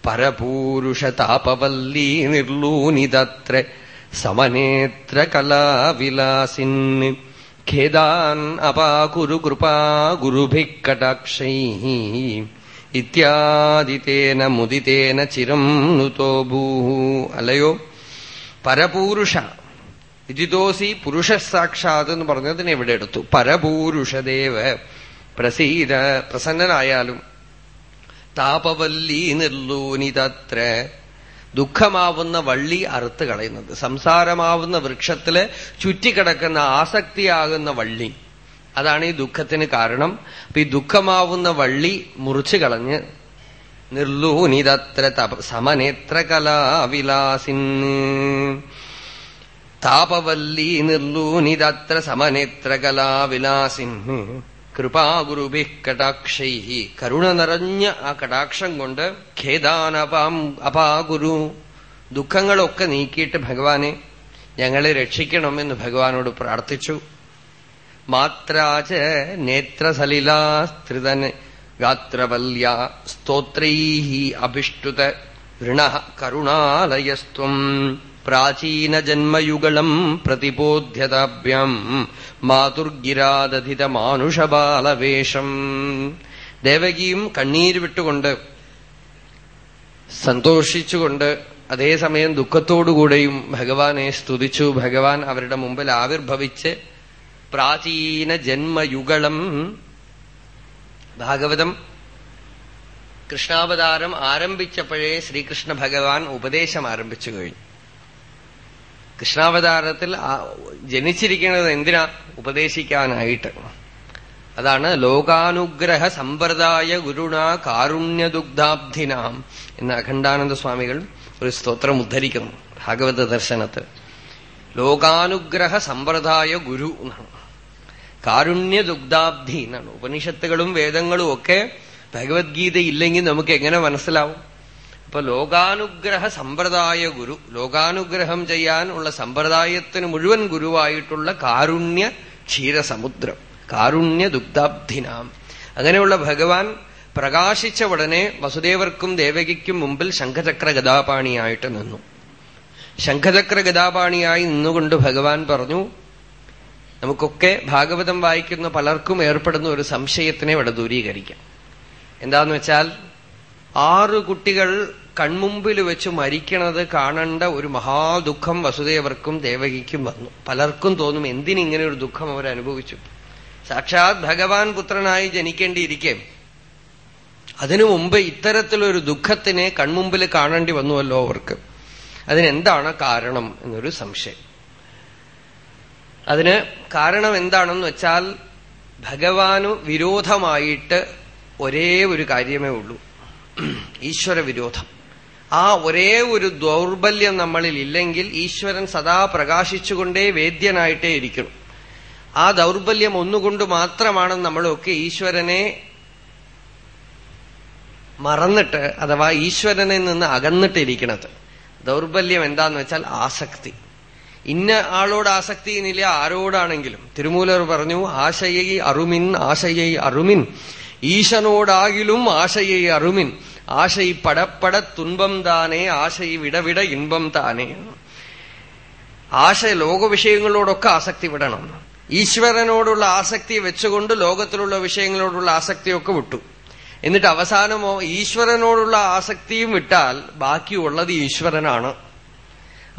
പരപൂരുഷതാപവല്ലീ നിർലൂനിതത്ര സമനേത്ര കലാവിലാസിൻ. ഖേദാൻ അപാകുരു കൃപാ ഗുരുഭിः കടാക്ഷൈः ഇത്യാദിതേന മുദിതേന ചിരം നുതോ ഭൂः അല്ലയോ? പരപൂരുഷ. വിജിതോസി പുരുഷ സാക്ഷാത് എന്ന് പറഞ്ഞതിനെ ഇവിടെ എടുത്തു. പരപൂരുഷദേവ പ്രസീത പ്രസന്നനായാലും താപവല്ലി നിർലൂനിതത്ര ദുഃഖമാവുന്ന വള്ളി അറുത്ത് കളയുന്നത്. സംസാരമാവുന്ന വൃക്ഷത്തിൽ ചുറ്റിക്കിടക്കുന്ന ആസക്തിയാകുന്ന വള്ളി. അതാണ് ഈ ദുഃഖത്തിന് കാരണം. അപ്പൊ ഈ ദുഃഖമാവുന്ന വള്ളി മുറിച്ചു കളഞ്ഞ് നിർലൂനിതത്ര സമനേത്ര കലാവിലാസിൻ താപവല്ലി നിർലൂനിതത്ര സമനേത്ര കലാവിലാസിൻ കൃപാഗുരുഭി കടാക്ഷൈ കരുണ നിറഞ്ഞ ആ കടാക്ഷം കൊണ്ട് ഖേദാനപാം അപാഗുരു. ദുഃഖങ്ങളൊക്കെ നീക്കിയിട്ട് ഭഗവാനെ ഞങ്ങളെ രക്ഷിക്കണമെന്ന് ഭഗവാനോട് പ്രാർത്ഥിച്ചു. മാത്രാച നേത്രസലിലാസ്ത്രിതൻ ഗാത്രവല്യ സ്തോത്രൈ അഭിഷ്ടുത വൃണ കരുണാലയസ്ത്വം. പ്രാചീനജന്മയുഗളം പ്രതിബോധ്യതാഭ്യം. മാതുർഗിരാദധിതമാനുഷബാലവേഷം. ദേവകിയും കണ്ണീര് വിട്ടുകൊണ്ട് സന്തോഷിച്ചുകൊണ്ട് അതേസമയം ദുഃഖത്തോടുകൂടെയും ഭഗവാനെ സ്തുതിച്ചു. ഭഗവാൻ അവരുടെ മുമ്പിൽ ആവിർഭവിച്ച് പ്രാചീന ജന്മയുഗളം. ഭാഗവതം കൃഷ്ണാവതാരം ആരംഭിച്ചപ്പോഴേ ശ്രീകൃഷ്ണ ഭഗവാൻ ഉപദേശം ആരംഭിച്ചു കഴിഞ്ഞു. കൃഷ്ണാവതാരത്തിൽ ജനിച്ചിരിക്കുന്നത് എന്തിനാ? ഉപദേശിക്കാനായിട്ട്. അതാണ് ലോകാനുഗ്രഹ സമ്പ്രദായ ഗുരുണ കാരുണ്യദുഗ്ധാബ്ധിനാം എന്ന് അഖണ്ഡാനന്ദ സ്വാമികൾ ഒരു സ്തോത്രം ഉദ്ധരിക്കുന്നു ഭാഗവത ദർശനത്തിൽ. ലോകാനുഗ്രഹ സമ്പ്രദായ ഗുരു എന്നാണ്. കാരുണ്യദുഗ്ധാബ്ധി എന്നാണ്. ഉപനിഷത്തുകളും വേദങ്ങളും ഒക്കെ ഭഗവത്ഗീത ഇല്ലെങ്കിൽ നമുക്ക് എങ്ങനെ മനസ്സിലാവും? അപ്പൊ ലോകാനുഗ്രഹ സമ്പ്രദായ ഗുരു ലോകാനുഗ്രഹം ചെയ്യാൻ ഉള്ള സമ്പ്രദായത്തിന് മുഴുവൻ ഗുരുവായിട്ടുള്ള കാരുണ്യ ക്ഷീരസമുദ്രം കാരുണ്യ ദുഗ്ധാബ്ധിനാം. അങ്ങനെയുള്ള ഭഗവാൻ പ്രകാശിച്ച ഉടനെ വസുദേവർക്കും ദേവകിക്കും മുമ്പിൽ ശംഖചക്ര ഗതാപാണിയായിട്ട് നിന്നു. ശംഖചക്ര ഗതാപാണിയായി നിന്നുകൊണ്ട് ഭഗവാൻ പറഞ്ഞു നമുക്കൊക്കെ ഭാഗവതം വായിക്കുന്ന പലർക്കും ഏർപ്പെടുന്ന ഒരു സംശയത്തിനെ ഇവിടെ ദൂരീകരിക്കാം. എന്താന്ന് വെച്ചാൽ ആറു കുട്ടികൾ കൺമുമ്പിൽ വെച്ച് മരിക്കണത് കാണേണ്ട ഒരു മഹാദുഃഖം വസുദേവർക്കും ദേവകിക്കും വന്നു. പലർക്കും തോന്നും എന്തിനിങ്ങനെ ഒരു ദുഃഖം അവർ അനുഭവിച്ചു. സാക്ഷാത് ഭഗവാൻ പുത്രനായി ജനിക്കേണ്ടിയിരിക്കെ. അതിനു മുമ്പ് ഇത്തരത്തിലൊരു ദുഃഖത്തിനെ കൺമുമ്പിൽ കാണേണ്ടി വന്നുവല്ലോ അവർക്ക്. അതിനെന്താണ് കാരണം എന്നൊരു സംശയം. അതിന് കാരണം എന്താണെന്ന് വെച്ചാൽ ഭഗവാനു വിരോധമായിട്ട് ഒരേ ഒരു കാര്യമേ ഉള്ളൂ. ഈശ്വര വിരോധം ആ ഒരേ ഒരു ദൗർബല്യം നമ്മളിൽ ഇല്ലെങ്കിൽ ഈശ്വരൻ സദാ പ്രകാശിച്ചുകൊണ്ടേ വേദ്യനായിട്ടേ ഇരിക്കണം. ആ ദൗർബല്യം ഒന്നുകൊണ്ട് മാത്രമാണ് നമ്മളൊക്കെ ഈശ്വരനെ മറന്നിട്ട് അഥവാ ഈശ്വരനിൽ നിന്ന് അകന്നിട്ടിരിക്കുന്നത് ദൗർബല്യം എന്താന്ന് വെച്ചാൽ ആസക്തി. ഇന്ന ആളോട് ആസക്തിയിനില്ല ആരോടാണെങ്കിലും. തിരുമൂലർ പറഞ്ഞു ആശയൈ അറുമിൻ ആശയൈ അറുമിൻ. ഈശനോടാകിലും ആശയൈ അറുമിൻ ആശൈ പടപ്പട തുன்பം താനേ ആശൈ വിടവിട ഇൻപം താനേ. ആശ ലോകവിഷയങ്ങളോടൊക്കെ ആസക്തി വിടണം. ഈശ്വരനോടുള്ള ആസക്തി വെച്ചുകൊണ്ട് ലോകത്തിലുള്ള വിഷയങ്ങളോടുള്ള ആസക്തിയൊക്കെ വിട്ടു. എന്നിട്ട് അവസാനമോ ഈശ്വരനോടുള്ള ആസക്തിയും വിട്ടാൽ ബാക്കിയുള്ളത് ഈശ്വരനാണ്.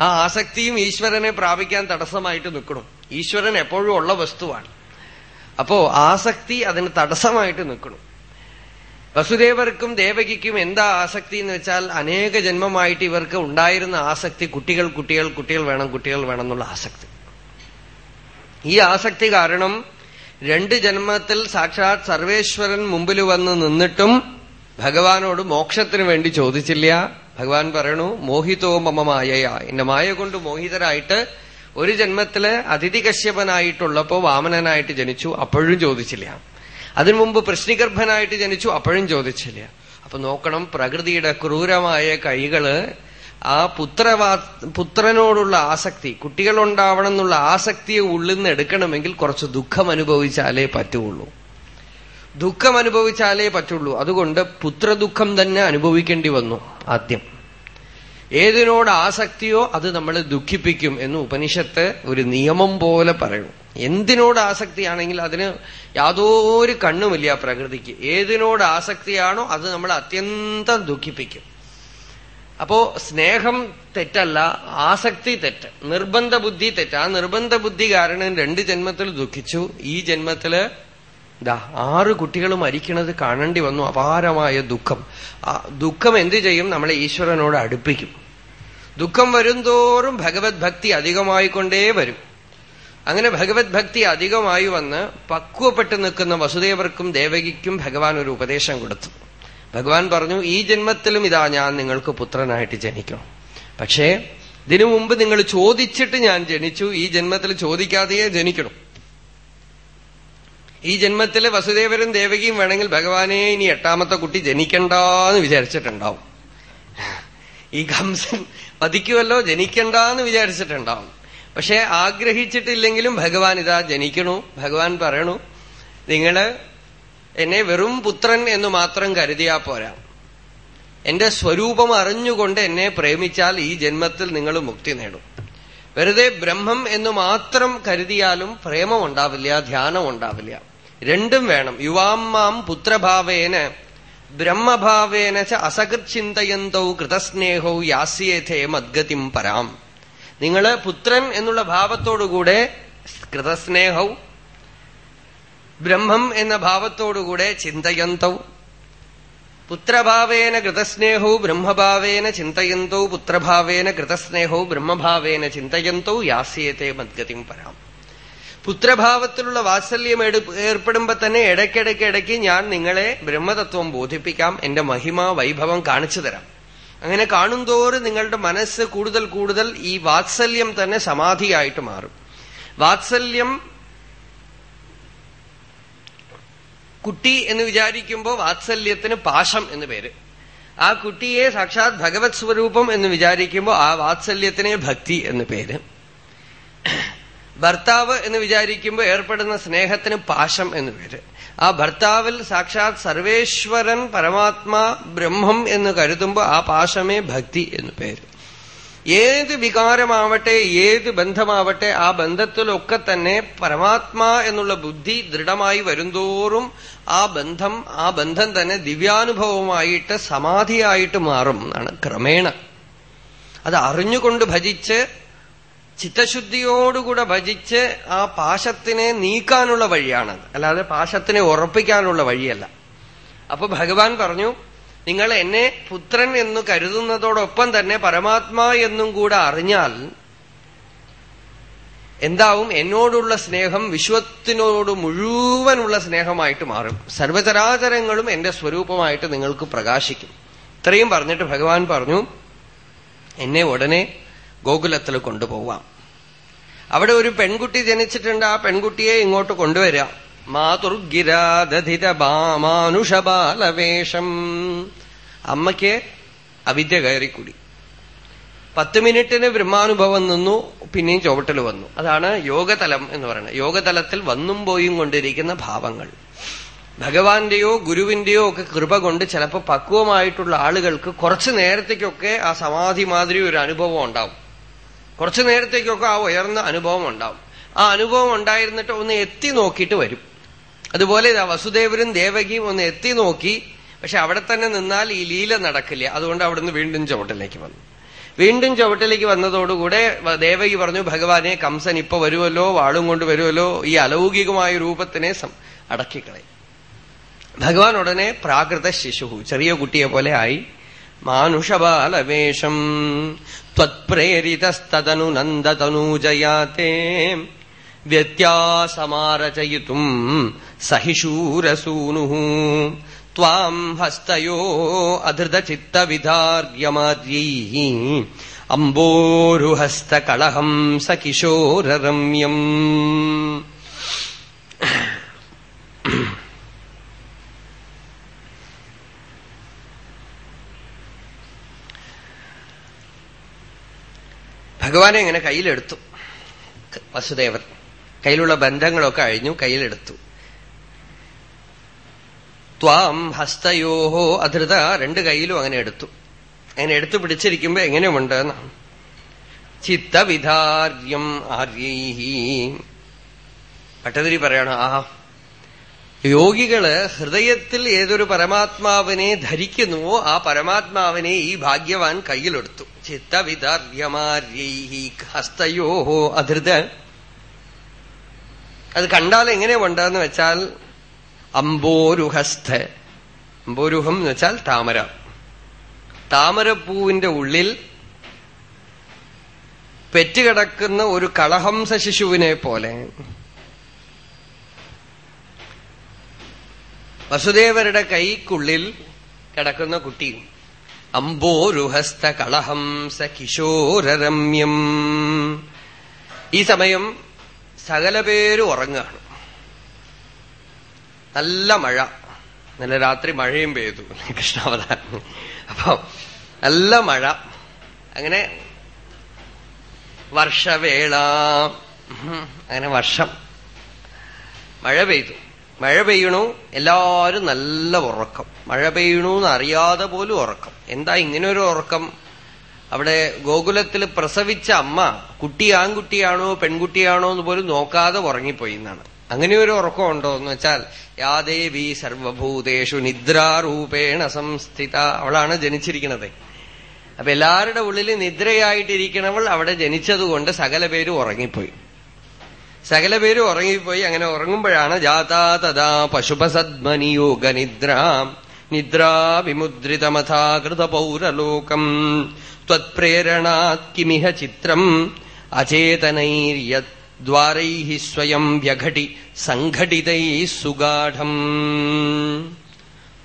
ആ ആസക്തിയും ഈശ്വരനെ പ്രാപിക്കാൻ തടസ്സമായിട്ട് നിൽക്കണം. ഈശ്വരൻ എപ്പോഴും ഉള്ള വസ്തുവാണ്. അപ്പോ ആസക്തി അതിന് തടസ്സമായിട്ട് നിൽക്കണം വസുദേവർക്കും ദേവകിക്കും എന്താ ആസക്തി എന്ന് വെച്ചാൽ അനേക ജന്മമായിട്ട് ഇവർക്ക് ഉണ്ടായിരുന്ന ആസക്തി കുട്ടികൾ കുട്ടികൾ കുട്ടികൾ വേണം കുട്ടികൾ വേണം എന്നുള്ള ആസക്തി. ഈ ആസക്തി കാരണം രണ്ട് ജന്മത്തിൽ സാക്ഷാത് സർവേശ്വരൻ മുമ്പിൽ വന്ന് നിന്നിട്ടും ഭഗവാനോട് മോക്ഷത്തിന് വേണ്ടി ചോദിച്ചില്ല. ഭഗവാൻ പറയണു മോഹിതോ മമ മായയാ. എന്റെ മായ കൊണ്ട് മോഹിതരായിട്ട് ഒരു ജന്മത്തിൽ അതിഥി കശ്യപനായിട്ടുള്ളപ്പോ വാമനനായിട്ട് ജനിച്ചു അപ്പോഴും ചോദിച്ചില്ല. അതിനു മുമ്പ് പ്രശ്നിഗർഭനായിട്ട് ജനിച്ചു അപ്പോഴും ചോദിച്ചില്ല. അപ്പൊ നോക്കണം പ്രകൃതിയുടെ ക്രൂരമായ കൈകൾ ആ പുത്രവാ പുത്രനോടുള്ള ആസക്തി കുട്ടികളുണ്ടാവണം എന്നുള്ള ആസക്തിയെ ഉള്ളിൽ നിന്ന് എടുക്കണമെങ്കിൽ കുറച്ച് ദുഃഖം അനുഭവിച്ചാലേ പറ്റുള്ളൂ. ദുഃഖം അനുഭവിച്ചാലേ പറ്റുള്ളൂ. അതുകൊണ്ട് പുത്രദുഃഖം തന്നെ അനുഭവിക്കേണ്ടി വന്നു ആദ്യം. ഏതിനോട് ആസക്തിയോ അത് നമ്മളെ ദുഃഖിപ്പിക്കും എന്ന് ഉപനിഷത്ത് ഒരു നിയമം പോലെ പറയണം എന്തിനോട് ആസക്തിയാണെങ്കിൽ അതിന് യാതൊരു കണ്ണുമില്ല പ്രകൃതിക്ക്. ഏതിനോട് ആസക്തിയാണോ അത് നമ്മളെ അത്യന്തം ദുഃഖിപ്പിക്കും. അപ്പോ സ്നേഹം തെറ്റല്ല ആസക്തി തെറ്റ് നിർബന്ധ ബുദ്ധി തെറ്റ്. ആ നിർബന്ധ ബുദ്ധി കാരണം രണ്ട് ജന്മത്തിൽ ദുഃഖിച്ചു. ഈ ജന്മത്തിൽ ഇതാ ആറ് കുട്ടികൾ മരിക്കണത് കാണേണ്ടി വന്നു. അപാരമായ ദുഃഖം. ആ ദുഃഖം എന്ത് ചെയ്യും? നമ്മളെ ഈശ്വരനോട് അടുപ്പിക്കും. ദുഃഖം വരുംതോറും ഭഗവത് ഭക്തി അധികമായിക്കൊണ്ടേ വരും. അങ്ങനെ ഭഗവത് ഭക്തി അധികമായി വന്ന് പക്വപ്പെട്ട് നിൽക്കുന്ന വസുദേവർക്കും ദേവകിക്കും ഭഗവാൻ ഒരു ഉപദേശം കൊടുത്തു. ഭഗവാൻ പറഞ്ഞു ഈ ജന്മത്തിലും ഇതാ ഞാൻ നിങ്ങൾക്ക് പുത്രനായിട്ട് ജനിക്കണം പക്ഷേ ഇതിനു മുമ്പ് നിങ്ങൾ ചോദിച്ചിട്ട് ഞാൻ ജനിച്ചു. ഈ ജന്മത്തിൽ ചോദിക്കാതെയേ ജനിക്കണം. ഈ ജന്മത്തിൽ വസുദേവരും ദേവകിയും വേണമെങ്കിൽ ഭഗവാനെ ഇനി എട്ടാമത്തെ കുട്ടി ജനിക്കണ്ടെന്ന് വിചാരിച്ചിട്ടുണ്ടാവും. ഈ കംസൻ വധിക്കുമല്ലോ ജനിക്കണ്ട എന്ന് വിചാരിച്ചിട്ടുണ്ടാവും. പക്ഷെ ആഗ്രഹിച്ചിട്ടില്ലെങ്കിലും ഭഗവാൻ ഇതാ ജനിക്കണു. ഭഗവാൻ പറയണു നിങ്ങൾ എന്നെ വെറും പുത്രൻ എന്ന് മാത്രം കരുതിയാ പോരാ. എന്റെ സ്വരൂപം അറിഞ്ഞുകൊണ്ട് എന്നെ പ്രേമിച്ചാൽ ഈ ജന്മത്തിൽ നിങ്ങൾ മുക്തി നേടും. വെറുതെ ബ്രഹ്മം എന്ന് മാത്രം കരുതിയാലും പ്രേമം ഉണ്ടാവില്ല ധ്യാനം ഉണ്ടാവില്ല രണ്ടും വേണം. യുവാം മാം പുത്രഭാവേന ബ്രഹ്മഭാവേന ച അസകൃത് കൃതസ്നേഹൗ യാസ്യേഥേ മദ്ഗതിം പരാം. നിങ്ങൾ പുത്രൻ എന്നുള്ള ഭാവത്തോടുകൂടെ കൃതസ്നേഹൗ ബ്രഹ്മം എന്ന ഭാവത്തോടുകൂടെ ചിന്തയന്തൗ പുത്രഭാവേന കൃതസ്നേഹോ ബ്രഹ്മഭാവേന ചിന്തയന്തോ പുത്രഭാവേന കൃതസ്നേഹോ ബ്രഹ്മഭാവേന ചിന്തയന്തോ യാസ്യേതേ മദ്ഗതിം പരാം. പുത്രഭാവത്തിലുള്ള വാത്സല്യം ഏർപ്പെടുമ്പോ തന്നെ ഇടയ്ക്കിടയ്ക്ക് ഇടയ്ക്ക് ഞാൻ നിങ്ങളെ ബ്രഹ്മതത്വം ബോധിപ്പിക്കാം എന്റെ മഹിമ വൈഭവം കാണിച്ചു തരാം. അങ്ങനെ കാണുന്തോറും നിങ്ങളുടെ മനസ്സ് കൂടുതൽ കൂടുതൽ ഈ വാത്സല്യം തന്നെ സമാധിയായിട്ട് മാറും. വാത്സല്യം കുട്ടി എന്ന് വിചാരിക്കുമ്പോൾ വാത്സല്യത്തിന് പാശം എന്ന് പേര്. ആ കുട്ടിയെ സാക്ഷാത് ഭഗവത് സ്വരൂപം എന്ന് വിചാരിക്കുമ്പോൾ ആ വാത്സല്യത്തിന് ഭക്തി എന്ന് പേര്. ഭർത്താവ് എന്ന് വിചാരിക്കുമ്പോൾ ഏർപ്പെടുന്ന സ്നേഹത്തിന് പാശം എന്ന് പേര്. ആ ഭർത്താവിൽ സാക്ഷാത് സർവേശ്വരൻ പരമാത്മാ ബ്രഹ്മം എന്ന് കരുതുമ്പോൾ ആ പാശമേ ഭക്തി എന്ന് പേര്. ഏത് വികാരമാവട്ടെ ഏത് ബന്ധമാവട്ടെ ആ ബന്ധത്തിലൊക്കെ തന്നെ പരമാത്മാ എന്നുള്ള ബുദ്ധി ദൃഢമായി വരുന്തോറും ആ ബന്ധം ആ ബന്ധം തന്നെ ദിവ്യാനുഭവമായിട്ട് സമാധിയായിട്ട് മാറും എന്നാണ് ക്രമേണ. അത് അറിഞ്ഞുകൊണ്ട് ഭജിച്ച് ചിത്തശുദ്ധിയോടുകൂടെ ഭജിച്ച് ആ പാശത്തിനെ നീക്കാനുള്ള വഴിയാണത്. അല്ലാതെ പാശത്തിനെ ഉറപ്പിക്കാനുള്ള വഴിയല്ല. അപ്പൊ ഭഗവാൻ പറഞ്ഞു നിങ്ങൾ എന്നെ പുത്രൻ എന്ന് കരുതുന്നതോടൊപ്പം തന്നെ പരമാത്മാ എന്നും കൂടെ അറിഞ്ഞാൽ എന്താവും? എന്നോടുള്ള സ്നേഹം വിശ്വത്തിനോട് മുഴുവനുള്ള സ്നേഹമായിട്ട് മാറും. സർവചരാചരങ്ങളും എന്റെ സ്വരൂപമായിട്ട് നിങ്ങൾക്ക് പ്രകാശിക്കും. ഇത്രയും പറഞ്ഞിട്ട് ഭഗവാൻ പറഞ്ഞു എന്നെ ഉടനെ ഗോകുലത്തിൽ കൊണ്ടുപോവാം. അവിടെ ഒരു പെൺകുട്ടി ജനിച്ചിട്ടുണ്ട്. ആ പെൺകുട്ടിയെ ഇങ്ങോട്ട് കൊണ്ടുവരാം. മാതുർഗിരാദധിത ബാമാനുഷബാലവേഷം അമ്മയ്ക്ക് അവിദ്യ കയറിക്കൂടി. പത്ത് മിനിറ്റിന് ബ്രഹ്മാനുഭവം നിന്നു പിന്നെയും ചുവട്ടിൽ വന്നു. അതാണ് യോഗതലം എന്ന് പറയുന്നത്. യോഗതലത്തിൽ വന്നും പോയും കൊണ്ടിരിക്കുന്ന ഭാവങ്ങൾ. ഭഗവാന്റെയോ ഗുരുവിന്റെയോ ഒക്കെ കൃപ കൊണ്ട് ചിലപ്പോൾ പക്വമായിട്ടുള്ള ആളുകൾക്ക് കുറച്ചു നേരത്തേക്കൊക്കെ ആ സമാധി മാതിരി ഒരു അനുഭവം ഉണ്ടാവും. കുറച്ചു നേരത്തേക്കൊക്കെ ആ ഉയർന്ന അനുഭവം ഉണ്ടാവും. ആ അനുഭവം ഉണ്ടായിരുന്നിട്ട് ഒന്ന് എത്തി നോക്കിയിട്ട് വരും. അതുപോലെ വസുദേവരും ദേവകിയും ഒന്ന് എത്തി നോക്കി പക്ഷെ അവിടെ തന്നെ നിന്നാൽ ഈ ലീല നടക്കില്ല. അതുകൊണ്ട് അവിടുന്ന് വീണ്ടും ചുവട്ടിലേക്ക് വന്നു. വീണ്ടും ചുവട്ടിലേക്ക് വന്നതോടുകൂടെ ദേവകി പറഞ്ഞു ഭഗവാനെ കംസൻ ഇപ്പൊ വരുമല്ലോ വാളും കൊണ്ട് വരുമല്ലോ ഈ അലൗകികമായ രൂപത്തിനെ അടക്കിക്കളയും. ഭഗവാൻ ഉടനെ പ്രാകൃത ശിശു ചെറിയ കുട്ടിയെ പോലെ ആയി. മാനുഷബാലവേഷം ത്വത്പ്രേരിതസ്തനു നന്ദതനൂജയാത്തെ വ്യത്യാസമാരചയിതും ത്വാം ഹസ്തയോ അധൃതചിത്തവിധാർഗ്യമാര്യൈ അംബോരുഹസ്തകളഹം സകിശോരരമ്യം. ഭഗവാനെ ഇങ്ങനെ കയ്യിലെടുത്തു. വസുദേവൻ. കയ്യിലുള്ള ബന്ധങ്ങളൊക്കെ അഴിഞ്ഞു കയ്യിലെടുത്തു. ത്വാം ഹസ്തയോഹോ അധൃത രണ്ട് കയ്യിലും അങ്ങനെ എടുത്തു. അങ്ങനെ എടുത്തു പിടിച്ചിരിക്കുമ്പോ എങ്ങനെയുണ്ട് എന്നാണ് ചിത്തവിധാര്യം ആര്യൈഹി. പട്ടതിരി പറയണം ആ യോഗികൾ ഹൃദയത്തിൽ ഏതൊരു പരമാത്മാവിനെ ധരിക്കുന്നുവോ ആ പരമാത്മാവിനെ ഈ ഭാഗ്യവാൻ കയ്യിലെടുത്തു. ചിത്തവിധാര്യമാര്യൈഹി ഹസ്തയോഹോ അധൃത അത് കണ്ടാൽ എങ്ങനെ ഉണ്ടെന്ന് വെച്ചാൽ അമ്പോരുഹസ്ഥ അംബോരുഹം എന്ന് വെച്ചാൽ താമര. താമരപ്പൂവിന്റെ ഉള്ളിൽ പെറ്റുകിടക്കുന്ന ഒരു കളഹംസ ശിശുവിനെ പോലെ. വസുദേവരുടെ കൈക്കുള്ളിൽ കിടക്കുന്ന കുട്ടി അമ്പോരുഹസ്ത കളഹംസ കിശോരരമ്യം. ഈ സമയം സകല പേര് ഉറങ്ങുകയാണ്. നല്ല മഴ. നല്ല രാത്രി മഴയും പെയ്തു. കൃഷ്ണാവതാരം അപ്പൊ നല്ല മഴ. അങ്ങനെ വർഷവേള. അങ്ങനെ വർഷം. മഴ പെയ്തു. മഴ പെയ്യണു എല്ലാവരും നല്ല ഉറക്കം. മഴ പെയ്യണു അറിയാതെ പോലും ഉറക്കം. എന്താ ഇങ്ങനെ ഒരു ഉറക്കം? അവിടെ ഗോകുലത്തിൽ പ്രസവിച്ച അമ്മ കുട്ടി ആൺകുട്ടിയാണോ പെൺകുട്ടിയാണോ എന്ന് പോലും നോക്കാതെ ഉറങ്ങിപ്പോയി എന്നാണ്. അങ്ങനെ ഒരു ഉറക്കമുണ്ടോ എന്ന് വെച്ചാൽ യാദേവി സർവഭൂതേഷു നിദ്രാരൂപേണ സംസ്ഥിത. അവളാണ് ജനിച്ചിരിക്കുന്നത്. അപ്പൊ എല്ലാവരുടെ ഉള്ളിൽ നിദ്രയായിട്ടിരിക്കണവൾ അവിടെ ജനിച്ചതുകൊണ്ട് സകല പേരും ഉറങ്ങിപ്പോയി. സകല പേരും ഉറങ്ങിപ്പോയി. അങ്ങനെ ഉറങ്ങുമ്പോഴാണ് ജാതാ തഥാ പശുപസദ്മനിയോഗ നിദ്ര നിദ്രാ വിമുദ്രിതമഥാകൃത പൗരലോകം ത്വത്പ്രേരണാത് കിമിഹ ചിത്രം. അചേതനൈര്യത് ദ്വാരൈ സ്വയം വ്യഘടി സംഘടിതൈ സുഗാഠം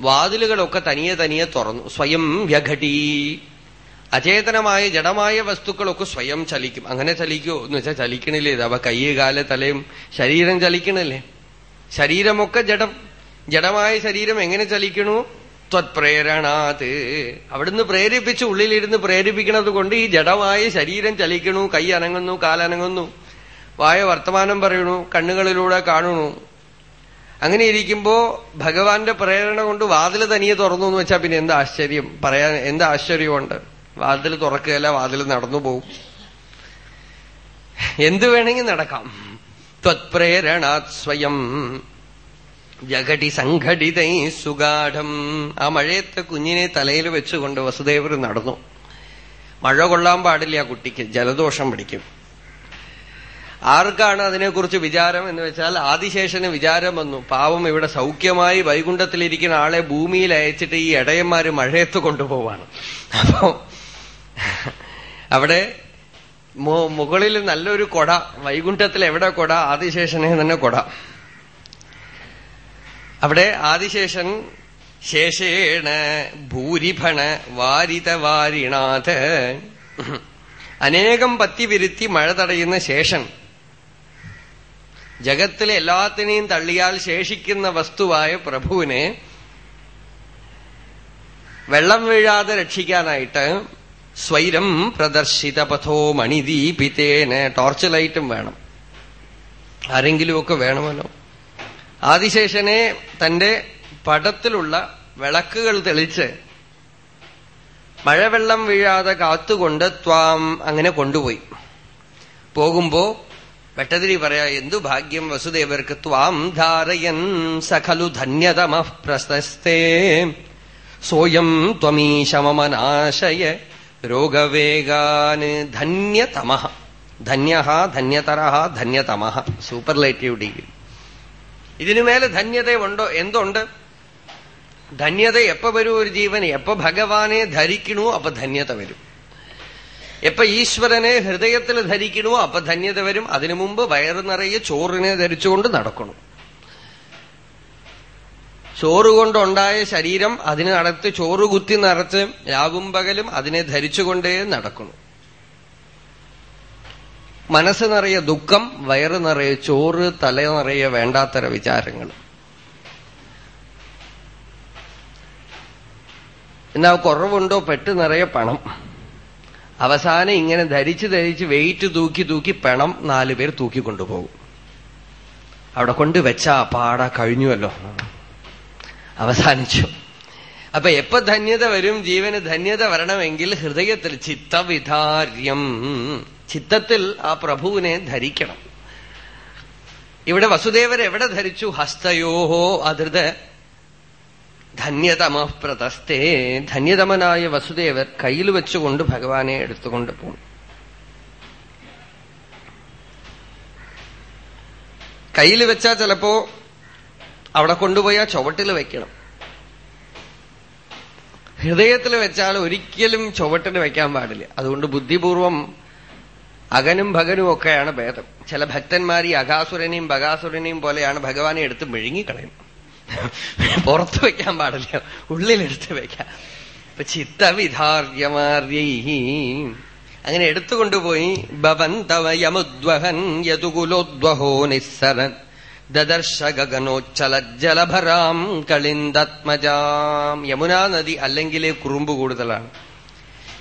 വാതിലുകളൊക്കെ തനിയെ തനിയെ തുറന്നു. സ്വയം വ്യഘടി. അചേതനമായ ജഡമായ വസ്തുക്കളൊക്കെ സ്വയം ചലിക്കും. അങ്ങനെ ചലിക്കോ? എന്ന് വെച്ചാൽ ചലിക്കണില്ലേ? അവ കൈ കാൽ തലയും ശരീരം ചലിക്കണില്ലേ? ശരീരമൊക്കെ ജഡം ജഡമായ ശരീരം എങ്ങനെ ചലിക്കണു? ത്വത്പ്രേരണാത്. അവിടുന്ന് പ്രേരിപ്പിച്ച് ഉള്ളിലിരുന്ന് പ്രേരിപ്പിക്കണത് കൊണ്ട് ഈ ജഡമായ ശരീരം ചലിക്കണു. കൈ അനങ്ങുന്നു കാലനങ്ങുന്നു വായ വർത്തമാനം പറയണു കണ്ണുകളിലൂടെ കാണുന്നു. അങ്ങനെ ഇരിക്കുമ്പോ ഭഗവാന്റെ പ്രേരണ കൊണ്ട് വാതിൽ തനിയെ തുറന്നു എന്ന് വെച്ചാൽ പിന്നെ എന്താ ആശ്ചര്യം? പറയാൻ എന്താ ആശ്ചര്യമുണ്ട്? വാതിൽ തുറക്കുകയല്ല വാതിൽ നടന്നു പോവും. എന്തു വേണമെങ്കിൽ നടക്കാം. ത്വത്പ്രേരണാത് സ്വയം. ജഗടി സംഘടിതൈ സുഗാഠം ആ മഴയത്തെ കുഞ്ഞിനെ തലയിൽ വെച്ചുകൊണ്ട് വസുദേവർ നടന്നു. മഴ കൊള്ളാൻ പാടില്ല കുട്ടിക്ക് ജലദോഷം പിടിക്കും. ആർക്കാണ് അതിനെക്കുറിച്ച് വിചാരം എന്ന് വെച്ചാൽ ആദിശേഷന് വിചാരം വന്നു. പാവം ഇവിടെ സൗഖ്യമായി വൈകുണ്ഠത്തിലിരിക്കുന്ന ആളെ ഭൂമിയിൽ അയച്ചിട്ട് ഈ ഇടയന്മാര് മഴയത്ത് കൊണ്ടുപോവാണ്. അപ്പോ അവിടെ മുകളിൽ നല്ലൊരു കൊട വൈകുണ്ഠത്തിൽ എവിടെ കൊട? ആദിശേഷനെ തന്നെ കൊട. അവിടെ ആദിശേഷൻ ശേഷേണ ഭൂരിഭണ വാരിത വാരിണാഥ. അനേകം പത്തി വിരുത്തി മഴ തടയുന്ന ശേഷൻ. ജഗത്തിലെ എല്ലാത്തിനെയും തള്ളിയാൽ ശേഷിക്കുന്ന വസ്തുവായ പ്രഭുവിനെ വെള്ളം വീഴാതെ രക്ഷിക്കാനായിട്ട് സ്വൈരം പ്രദർശിത പഥോ മണിദീപിതേന്. ടോർച്ച് ലൈറ്റും വേണം. ആരെങ്കിലുമൊക്കെ വേണമല്ലോ. ആദിശേഷനെ തന്റെ പടത്തിലുള്ള വിളക്കുകൾ തെളിച്ച് മഴവെള്ളം വീഴാതെ കാത്തുകൊണ്ട് ത്വാം അങ്ങനെ കൊണ്ടുപോയി. പോകുമ്പോ വെട്ടതിരി പറയാ എന്തു ഭാഗ്യം വസുദേവർക്ക് ത്വാം ധാരയൻ സഖലു ധന്യതമ പ്രശസ്തേ. സോയം ത്വമീശമനാശയ രോഗവേഗാന് ധന്യതമ. ധന്യ ധന്യതര ധന്യതമ. സൂപ്പർലൈറ്റീവ് ഡിഗ്രി ഇതിനുമേലെ ധന്യത ഉണ്ടോ എന്തുണ്ട്? ധന്യത എപ്പോ വരും ഒരു ജീവൻ എപ്പോ ഭഗവാനെ ധരിക്കണോ അപ്പൊ ധന്യത വരും. എപ്പ ഈശ്വരനെ ഹൃദയത്തിൽ ധരിക്കണോ അപ്പൊ ധന്യത വരും. അതിനു മുമ്പ് വയറു നിറയെ ചോറിനെ ധരിച്ചുകൊണ്ട് നടക്കണം. ചോറ് കൊണ്ടുണ്ടായ ശരീരം അതിനകത്ത് ചോറ് കുത്തി നിറച്ച് രാവും പകലും അതിനെ ധരിച്ചുകൊണ്ടേ നടക്കുന്നു. മനസ്സ് നിറയെ ദുഃഖം വയറ് നിറയെ ചോറ് തല നിറയെ വേണ്ടാത്തര വിചാരങ്ങൾ. എന്നാ കുറവുണ്ടോ? പെട്ട് നിറയെ പണം. അവസാനം ഇങ്ങനെ ധരിച്ച് ധരിച്ച് വെയിറ്റ് തൂക്കി തൂക്കി പണം നാലുപേർ തൂക്കിക്കൊണ്ടുപോകും. അവിടെ കൊണ്ട് വെച്ചാ പാടാ കഴിഞ്ഞുവല്ലോ. അവസാനിച്ചു. അപ്പൊ എപ്പോ ധന്യത വരും? ജീവന് ധന്യത വരണമെങ്കിൽ ഹൃദയത്തിൽ ചിത്തവിധാര്യം. ചിത്തത്തിൽ ആ പ്രഭുവിനെ ധരിക്കണം. ഇവിടെ വസുദേവർ എവിടെ ധരിച്ചു? ഹസ്തയോഹോ അധൃത ധന്യതമ പ്രതസ്തേ ധന്യതമനായ വസുദേവർ കയ്യിൽ വെച്ചുകൊണ്ട് ഭഗവാനെ എടുത്തുകൊണ്ട് പോകും കയ്യിൽ വെച്ചാൽ ചിലപ്പോ അവിടെ കൊണ്ടുപോയി ആ ചുവട്ടിൽ വെക്കണം. ഹൃദയത്തിൽ വെച്ചാൽ ഒരിക്കലും ചുവട്ടിന് വെക്കാൻ പാടില്ല. അതുകൊണ്ട് ബുദ്ധിപൂർവം അകനും ഭകനും ഒക്കെയാണ് ഭേദം. ചില ഭക്തന്മാർ ഈ അകാസുരനെയും ബകാസുരനെയും പോലെയാണ് ഭഗവാനെ എടുത്ത് മെഴുങ്ങിക്കളയും പുറത്ത് വെക്കാൻ പാടില്ല. ഉള്ളിലെടുത്ത് വെക്കാം. ഇപ്പൊ ചിത്തവിധാര്യമാര്യൈ അങ്ങനെ എടുത്തുകൊണ്ടുപോയി ഭവന്തവയമുദ്വഹൻ യതുകുലോദ്വഹോ നിസ്സരൻ ദദർശ കളിന്ദത്മജാം. യമുനാ നദി അല്ലെങ്കിൽ കുറുമ്പ് കൂടുതലാണ്.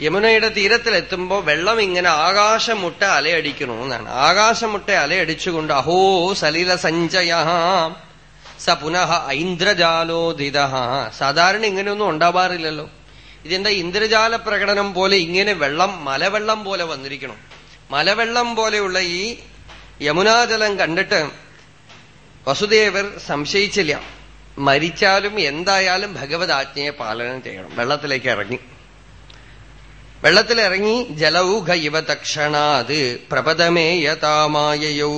യമുനയുടെ തീരത്തിലെത്തുമ്പോ വെള്ളം ഇങ്ങനെ ആകാശമുട്ട അലയടിക്കണു എന്നാണ് ആകാശമുട്ട അലയടിച്ചുകൊണ്ട് അഹോ സലില സഞ്ചയ സ പുനഃ ഐന്ദ്രജാലോദിത സാധാരണ ഇങ്ങനെയൊന്നും ഉണ്ടാവാറില്ലല്ലോ. ഇതിന്റെ ഇന്ദ്രജാല പ്രകടനം പോലെ ഇങ്ങനെ വെള്ളം മലവെള്ളം പോലെ വന്നിരിക്കണം. മലവെള്ളം പോലെയുള്ള ഈ യമുനാജലം കണ്ടിട്ട് വസുദേവർ സംശയിച്ചില്ല. മരിച്ചാലും എന്തായാലും ഭഗവത് ആജ്ഞയെ പാലനം ചെയ്യണം. വെള്ളത്തിലേക്ക് ഇറങ്ങി. വെള്ളത്തിലിറങ്ങി ജലൗഘ ഇവ തക്ഷണാത് പ്രപദമേയതാമായയോ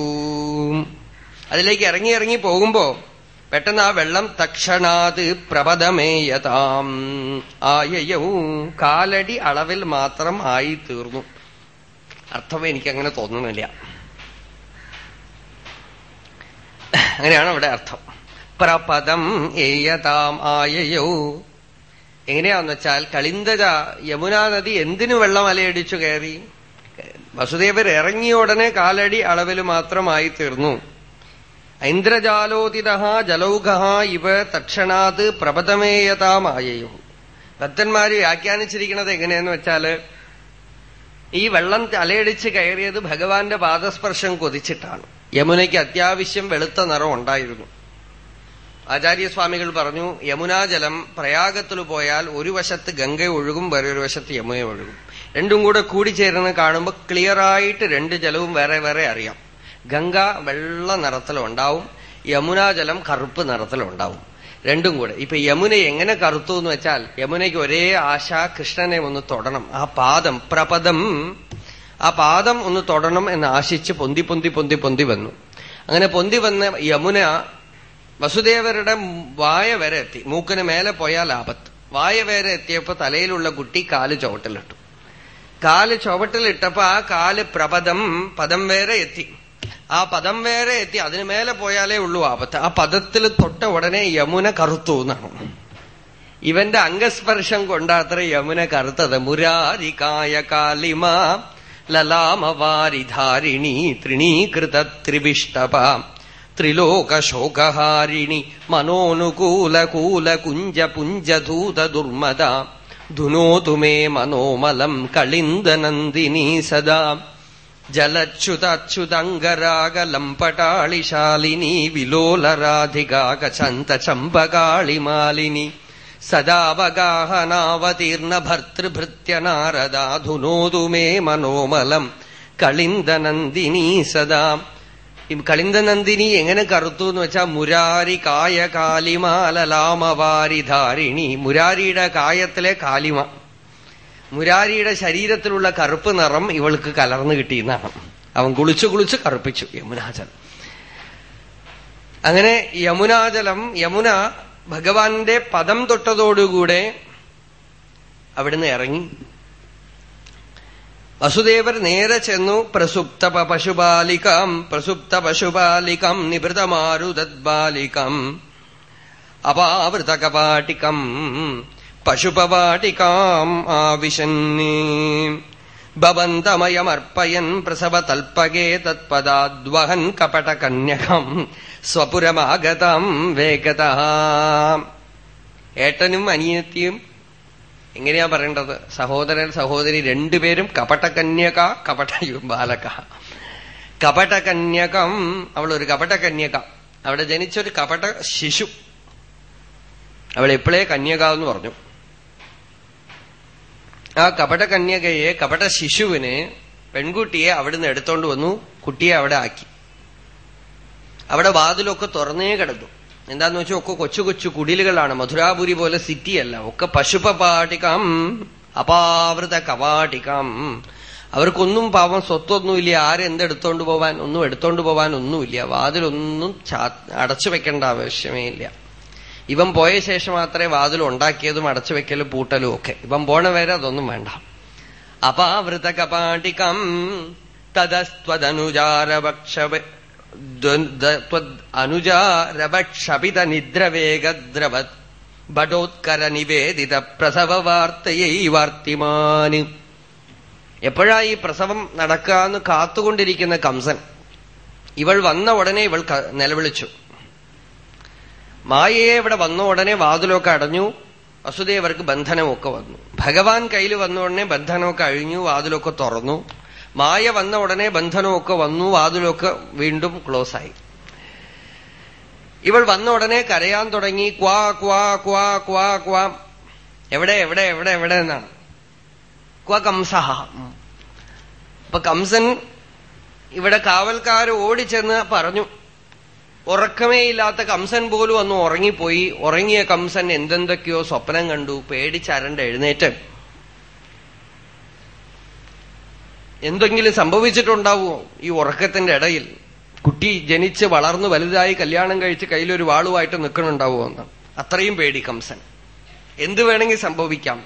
അതിലേക്ക് ഇറങ്ങി ഇറങ്ങി പോകുമ്പോ പെട്ടെന്ന് ആ വെള്ളം തക്ഷണാത് പ്രപദമേയതാം ആയയൗ. കാലടി അളവിൽ മാത്രം ആയി തീർന്നു അർത്ഥം എനിക്കങ്ങനെ തോന്നുന്നില്ല. അങ്ങനെയാണ് അവിടെ അർത്ഥം. പ്രപദം ഏയതാം ആയയോ. എങ്ങനെയാന്ന് വെച്ചാൽ കളിന്തജ യമുനാ നദി എന്തിനു വെള്ളം അലയടിച്ചു കയറി? വസുദേവർ ഇറങ്ങിയ ഉടനെ കാലടി അളവിൽ മാത്രമായി തീർന്നു. ഐന്ദ്രജാലോതിത ജലൗഘ ഇവ തക്ഷണാത് പ്രപതമേയതാമായയോ ഭക്തന്മാര് വ്യാഖ്യാനിച്ചിരിക്കുന്നത് എങ്ങനെയെന്ന് വെച്ചാൽ ഈ വെള്ളം തലയടിച്ച് കയറിയത് ഭഗവാന്റെ പാദസ്പർശം കൊതിച്ചിട്ടാണ്. യമുനയ്ക്ക് അത്യാവശ്യം വെളുത്ത നിറം ഉണ്ടായിരുന്നു. ആചാര്യസ്വാമികൾ പറഞ്ഞു യമുനാജലം പ്രയാഗത്തിൽ പോയാൽ ഒരു വശത്ത് ഗംഗ ഒഴുകും വേറൊരു വശത്ത് യമുന ഒഴുകും. രണ്ടും കൂടെ കൂടിച്ചേർന്ന് കാണുമ്പോൾ ക്ലിയറായിട്ട് രണ്ട് ജലവും വേറെ വേറെ അറിയാം. ഗംഗ വെള്ള നിറത്തിലുണ്ടാവും യമുനാജലം കറുപ്പ് നിറത്തിലുണ്ടാവും രണ്ടും കൂടെ. ഇപ്പൊ യമുന എങ്ങനെ കറുത്തു എന്ന് വെച്ചാൽ യമുനയ്ക്ക് ഒരേ ആശ കൃഷ്ണനെ ഒന്ന് തൊടണം. ആ പാദം പ്രപദം ആ പാദം ഒന്ന് തൊടണം എന്ന് ആശിച്ച് പൊന്തി പൊന്തി പൊന്തി പൊന്തി വന്നു. അങ്ങനെ പൊന്തി വന്ന യമുന വസുദേവരുടെ വായ വരെ എത്തി. മൂക്കിന് മേലെ പോയാൽ ആപത്ത്. വായ വരെ എത്തിയപ്പോ തലയിലുള്ള കുട്ടി കാൽ ചുവട്ടിലിട്ടു. കാൽ ചുവട്ടിലിട്ടപ്പോ ആ കാൽ പ്രപദം പദം വേറെ എത്തി. ആ പദം വേറെ എത്തി. അതിനു മേലെ പോയാലേ ഉള്ളൂ ആപത്ത്. ആ പദത്തിൽ തൊട്ട ഉടനെ യമുന കറുത്തു എന്നാണ്. ഇവന്റെ അംഗസ്പർശം കൊണ്ടാത്ര യമുന കറുത്തത്. മുരാരികായ കാലിമ లలామవారిధారిణీ త్రిణీకృత త్రివిష్టప త్రిలోకశోకహారిణి మనోనుకూలకూలకుంజపుంజధూతదుర్మద ధునోతు మే మనోమలం కళిందనందిని సదా జలచ్యుతచ్యుతంగరాగలంపటాళిశాలిని విలోల రాధిగాక చంత చంబకాళిమాలిని ജലച്യുതച്യുതംഗരാഗലംപട്ടാളിശാലിനി വിലോലരാധികാകചന്ത ചമ്പകാളിമാലിനി സദാവഗാഹനാവതീർണ ഭർത്തൃഭൃത്യനാരദാധുനോതു മേ മനോമലം. കളിന്ദനന്ദിനി സദാ. കളിന്ദനന്ദിനി എങ്ങനെ കറുത്തു എന്ന് വെച്ചാൽ മുരാരി കായ കാലിമാലലാമവാരിധാരിണി മുരാരിയുടെ കായത്തിലെ കാലിമ. മുരാരിയുടെ ശരീരത്തിലുള്ള കറുപ്പ് നിറം ഇവൾക്ക് കലർന്നു കിട്ടിയെന്നാണ്. അവൻ കുളിച്ചു കുളിച്ച് കറുപ്പിച്ചു യമുനാചലം. അങ്ങനെ യമുനാജലം യമുന ഭഗവാന്റെ പദം തൊട്ടതോടുകൂടെ അവിടുന്ന് ഇറങ്ങി. വസുദേവർ നേരെ ചെന്നു പ്രസുപ്ത പശുപാലികം പ്രസുപ്ത പശുപാലികം നിഭൃതമാരുതദ്ബാലികം അപാവൃതകപാട്ടികം പശുപവാടികാം ആവിശന്നേ. ഭവന്തമയമർപ്പയൻ പ്രസവതൽപകേ തത്പദാദ്വഹൻ കപടകന്യകം സ്വപുരമാഗതം വേഗത. ഏട്ടനും അനിയത്തിയും എങ്ങനെയാ പറയേണ്ടത്? സഹോദരൻ സഹോദരി രണ്ടുപേരും കപടകന്യക കപട ബാലക. കപടകന്യകം അവൾ ഒരു കപടകന്യക. അവിടെ ജനിച്ചൊരു കപട ശിശു. അവൾ എപ്പോഴേ കന്യക എന്ന് പറഞ്ഞു. ആ കപടകന്യകയെ കപട ശിശുവിനെ പെൺകുട്ടിയെ അവിടുന്ന് എടുത്തോണ്ട് വന്നു കുട്ടിയെ അവിടെ ആക്കി. അവിടെ വാതിലൊക്കെ തുറന്നേ കിടന്നു. എന്താന്ന് വെച്ചാൽ ഒക്കെ കൊച്ചു കൊച്ചു കുടിലുകളാണ്. മധുരാപുരി പോലെ സിറ്റിയല്ല. ഒക്കെ പശുപപാട്ടികം അപാവൃത കവാട്ടികം അവർക്കൊന്നും പാവം സ്വത്തൊന്നുമില്ല. ആരെന്തെടുത്തോണ്ട് പോവാൻ ഒന്നും എടുത്തോണ്ട് പോവാൻ ഒന്നുമില്ല. വാതിലൊന്നും അടച്ചു വെക്കേണ്ട ആവശ്യമേ ഇല്ല. ഇവൻ പോയ ശേഷം മാത്രമേ വാതിൽ ഉണ്ടാക്കിയതും അടച്ചു വെക്കലും പൂട്ടലും ഒക്കെ. ഇവൻ പോണ വരെ അതൊന്നും വേണ്ട. അപാവൃത കപാട്ടികം തദസ്ത്വതനുജാരവക്ഷ അനുജാരവക്ഷപിത നിദ്രവേഗദ്രവത് ബഡോത്കര നിവേദിത പ്രസവ വാർത്തയെ വാർത്തിമാന്. എപ്പോഴാ ഈ പ്രസവം നടക്കാന്ന് കാത്തുകൊണ്ടിരിക്കുന്ന കംസൻ. ഇവൾ വന്ന ഉടനെ ഇവൾ നിലവിളിച്ചു. മായയെ ഇവിടെ വന്ന ഉടനെ വാതിലൊക്കെ അടഞ്ഞു. വസുദേവർക്ക് ബന്ധനമൊക്കെ വന്നു. ഭഗവാൻ കയ്യിൽ വന്ന ഉടനെ ബന്ധനമൊക്കെ അഴിഞ്ഞു വാതിലൊക്കെ തുറന്നു. മായ വന്ന ഉടനെ ബന്ധനമൊക്കെ വന്നു വാതിലൊക്കെ വീണ്ടും ക്ലോസ് ആയി. ഇവൾ വന്ന ഉടനെ കരയാൻ തുടങ്ങി ക്വാ ക്വാ ക്വാ ക്വാ ക്വാ. എവിടെ എവിടെ എവിടെ എവിടെ എന്നാണ്? ക്വ കംസഹ. അപ്പൊ കംസൻ ഇവിടെ കാവൽക്കാർ ഓടിച്ചെന്ന് പറഞ്ഞു. ഉറക്കമേ ഇല്ലാത്ത കംസൻ പോലും അന്ന് ഉറങ്ങിപ്പോയി. ഉറങ്ങിയ കംസൻ എന്തെന്തൊക്കെയോ സ്വപ്നം കണ്ടു. പേടിച്ചരണ്ട് എഴുന്നേറ്റ്. എന്തെങ്കിലും സംഭവിച്ചിട്ടുണ്ടാവുമോ ഈ ഉറക്കത്തിന്റെ ഇടയിൽ? കുട്ടി ജനിച്ച് വളർന്നു വലുതായി കല്യാണം കഴിച്ച് കയ്യിലൊരു വാളുമായിട്ട് നിൽക്കണുണ്ടാവുമോ എന്ന്. അത്രയും പേടി കംസൻ. എന്തു വേണമെങ്കിൽ സംഭവിക്കാം?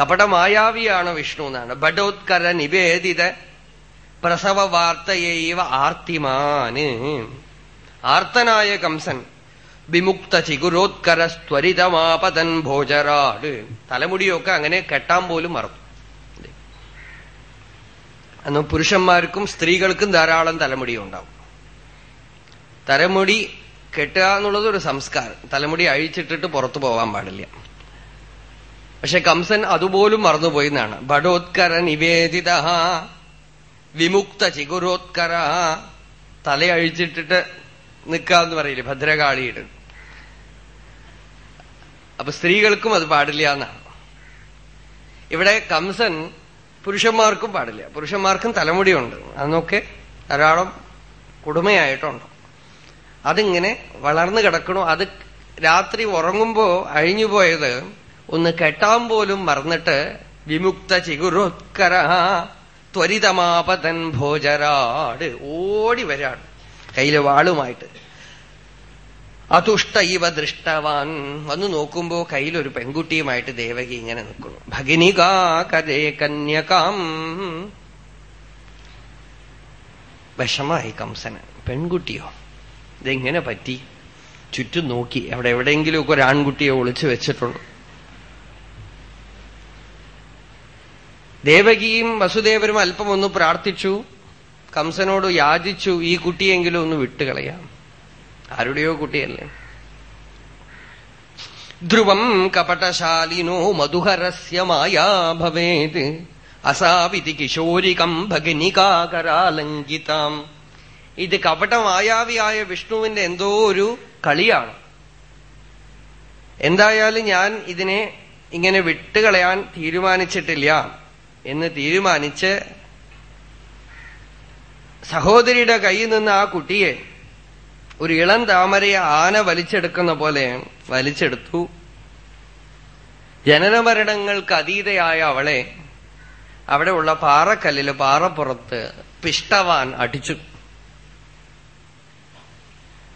കപടമായാവിയാണ് വിഷ്ണു എന്നാണ്. ബഡോത്കര നിവേദിത പ്രസവ വാർത്തയേവ ആർത്തിമാന്. ആർത്തനായ കംസൻ വിമുക്ത ചിഗുരോത്കര സ്വരിതമാപതൻ ഭോജരാട്. തലമുടിയൊക്കെ അങ്ങനെ കെട്ടാൻ പോലും മറന്നു. അന്ന് പുരുഷന്മാർക്കും സ്ത്രീകൾക്കും ധാരാളം തലമുടി ഉണ്ടാവും തലമുടി കെട്ടുക എന്നുള്ളത് ഒരു സംസ്കാരം. തലമുടി അഴിച്ചിട്ടിട്ട് പുറത്തു പോകാൻ പാടില്ല. പക്ഷെ കംസൻ അതുപോലും മറന്നുപോയി എന്നാണ്. ബടോത്കര നിവേദിത വിമുക്ത ചിഗുരോത്കര. തലയഴിച്ചിട്ടിട്ട് നിൽക്കാന്ന് പറയില്ലേ ഭദ്രകാളിയുടെ. അപ്പൊ സ്ത്രീകൾക്കും അത് പാടില്ല എന്നാണ് ഇവിടെ കംസൻ പുരുഷന്മാർക്കും പാടില്ല. പുരുഷന്മാർക്കും തലമുടിയുണ്ട്. അന്നൊക്കെ ധാരാളം കുടുമയായിട്ടുണ്ട്. അതിങ്ങനെ വളർന്നു കിടക്കണോ. അത് രാത്രി ഉറങ്ങുമ്പോ അഴിഞ്ഞുപോയത് ഒന്ന് കെട്ടാൻ പോലും മറന്നിട്ട് വിമുക്ത ചിഗുരോത്കര ത്വരിതമാപതൻ ഭോജരാട് ഓടി വരാണ്. കയ്യിൽ വാളുമായിട്ട്. അതുഷ്ട ഇവ ദൃഷ്ടവാൻ. വന്നു നോക്കുമ്പോ കയ്യിലൊരു പെൺകുട്ടിയുമായിട്ട് ദേവകി ഇങ്ങനെ നിൽക്കുന്നു. ഭഗിനികാ കരേ കന്യകാം. വിഷമായി കംസന്. പെൺകുട്ടിയോ? ഇതെങ്ങനെ പറ്റി? ചുറ്റും നോക്കി. അവിടെ എവിടെയെങ്കിലുമൊക്കെ ഒരു ആൺകുട്ടിയെ ഒളിച്ചു വെച്ചിട്ടുള്ളൂ ദേവകിയും വസുദേവരും അല്പം ഒന്ന് പ്രാർത്ഥിച്ചു. കംസനോട് യാചിച്ചു ഈ കുട്ടിയെങ്കിലും ഒന്ന് വിട്ടുകളയാം. ആരുടെയോ കുട്ടിയല്ലേ? ധ്രുവം കപടശാലിനോ മധുഹരസ്യ മായാ ഭവേത്. അസാവിധി കിശോരികം ഭഗിനികാകരാലങ്കിതാം ഇത് കപടമായാവിയായ വിഷ്ണുവിന്റെ എന്തോ ഒരു കളിയാണ്. എന്തായാലും ഞാൻ ഇതിനെ ഇങ്ങനെ വിട്ടുകളയാൻ തീരുമാനിച്ചിട്ടില്ല എന്ന് തീരുമാനിച്ച് സഹോദരിയുടെ കയ്യിൽ നിന്ന് ആ കുട്ടിയെ ഒരു ഇളം താമരയെ ആന വലിച്ചെടുക്കുന്ന പോലെ വലിച്ചെടുത്തു. ജനനമരണങ്ങൾക്ക് അതീതയായ അവളെ അവിടെയുള്ള പാറക്കല്ലിൽ പാറപ്പുറത്ത് പിഷ്ടവാൻ അടിച്ചു.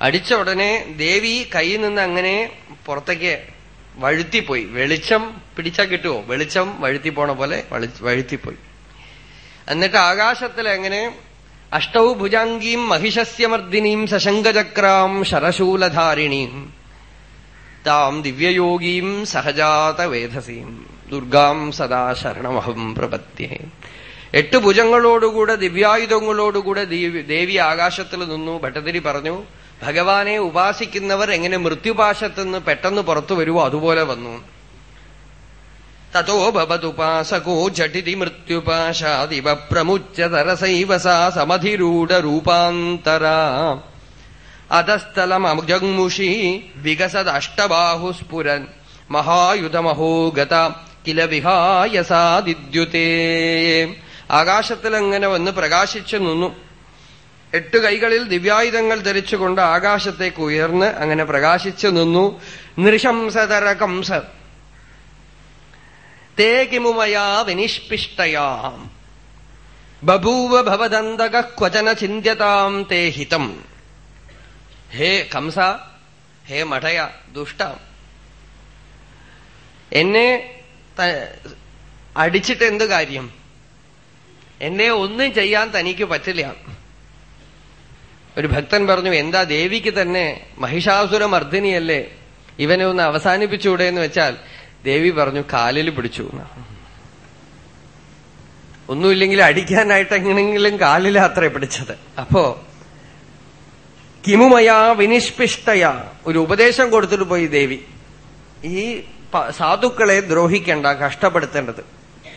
അടിച്ച ഉടനെ ദേവി കയ്യിൽ നിന്ന് അങ്ങനെ പുറത്തേക്ക് വഴുത്തിപ്പോയി. വെളിച്ചം പിടിച്ചാൽ കിട്ടുമോ വെളിച്ചം വഴുത്തി പോണ പോലെ വഴുത്തിപ്പോയി. എന്നിട്ട് ആകാശത്തിൽ എങ്ങനെ അഷ്ടൗ ഭുജാംഗീം മഹിഷസ്യമർദ്ദിനീം സശങ്കചക്രാം ശരശൂലധാരിണീം. താം ദിവ്യയോഗീം സഹജാതവേധസീം. ദുർഗാം സദാ ശരണമഹം പ്രപത്യേ എട്ട് ഭുജങ്ങളോടുകൂടെ ദിവ്യായുധങ്ങളോടുകൂടെ ദേവി ആകാശത്തിൽ നിന്നു ഭട്ടതിരി പറഞ്ഞു ഭഗവാനെ ഉപാസിക്കുന്നവർ എങ്ങനെ മൃത്യുപാശത്തുനിന്ന് പെട്ടെന്ന് പുറത്തു വരുമോ അതുപോലെ വന്നു. തോ ഭവതുപാസകോ ജടിതി മൃത്യുപാശാദിവ പ്രമുച്ചതരസൈവ സാ സമധിരൂഢരൂപാന്തരാ. അധസ്ഥലമജങ്മുഷി വികസദഷ്ടബാഹുസ്ഫുരൻ മഹായുധമഹോഗത കില വിഹായ സാദിദ്യുതേ ആകാശത്തിലങ്ങനെ വന്ന് പ്രകാശിച്ചു നിന്നു. എട്ട് കൈകളിൽ ദിവ്യായുധങ്ങൾ ധരിച്ചുകൊണ്ട് ആകാശത്തേക്ക് ഉയർന്ന് അങ്ങനെ പ്രകാശിച്ചു നിന്നു. നൃശംസതര കംസ തേ വിനിഷ്പിഷ്ടയാം. ബഭൂവ ഭവദന്തക ക്വചന ചിന്യതാം തേ ഹിതം. ഹേ കംസ ഹേ മഠയ ദുഷ്ട. എന്നെ അടിച്ചിട്ട് എന്ത് കാര്യം? എന്നെ ഒന്നും ചെയ്യാൻ തനിക്ക് പറ്റില്ല. ഒരു ഭക്തൻ പറഞ്ഞു എന്താ ദേവിക്ക് തന്നെ മഹിഷാസുര മർദ്ദിനിയല്ലേ ഇവനെ ഒന്ന് അവസാനിപ്പിച്ചുകൂടെ എന്ന് വെച്ചാൽ ദേവി പറഞ്ഞു കാലിൽ പിടിച്ചു. ഒന്നുമില്ലെങ്കിൽ അടിക്കാനായിട്ട് എങ്ങനെങ്കിലും കാലിലാത്രേ പിടിച്ചത്. അപ്പോ കിമുമയാ വിനിഷ്പിഷ്ടയാ. ഒരു ഉപദേശം കൊടുത്തിട്ട് പോയി ദേവി. ഈ സാധുക്കളെ ദ്രോഹിക്കേണ്ട കഷ്ടപ്പെടുത്തേണ്ടത്.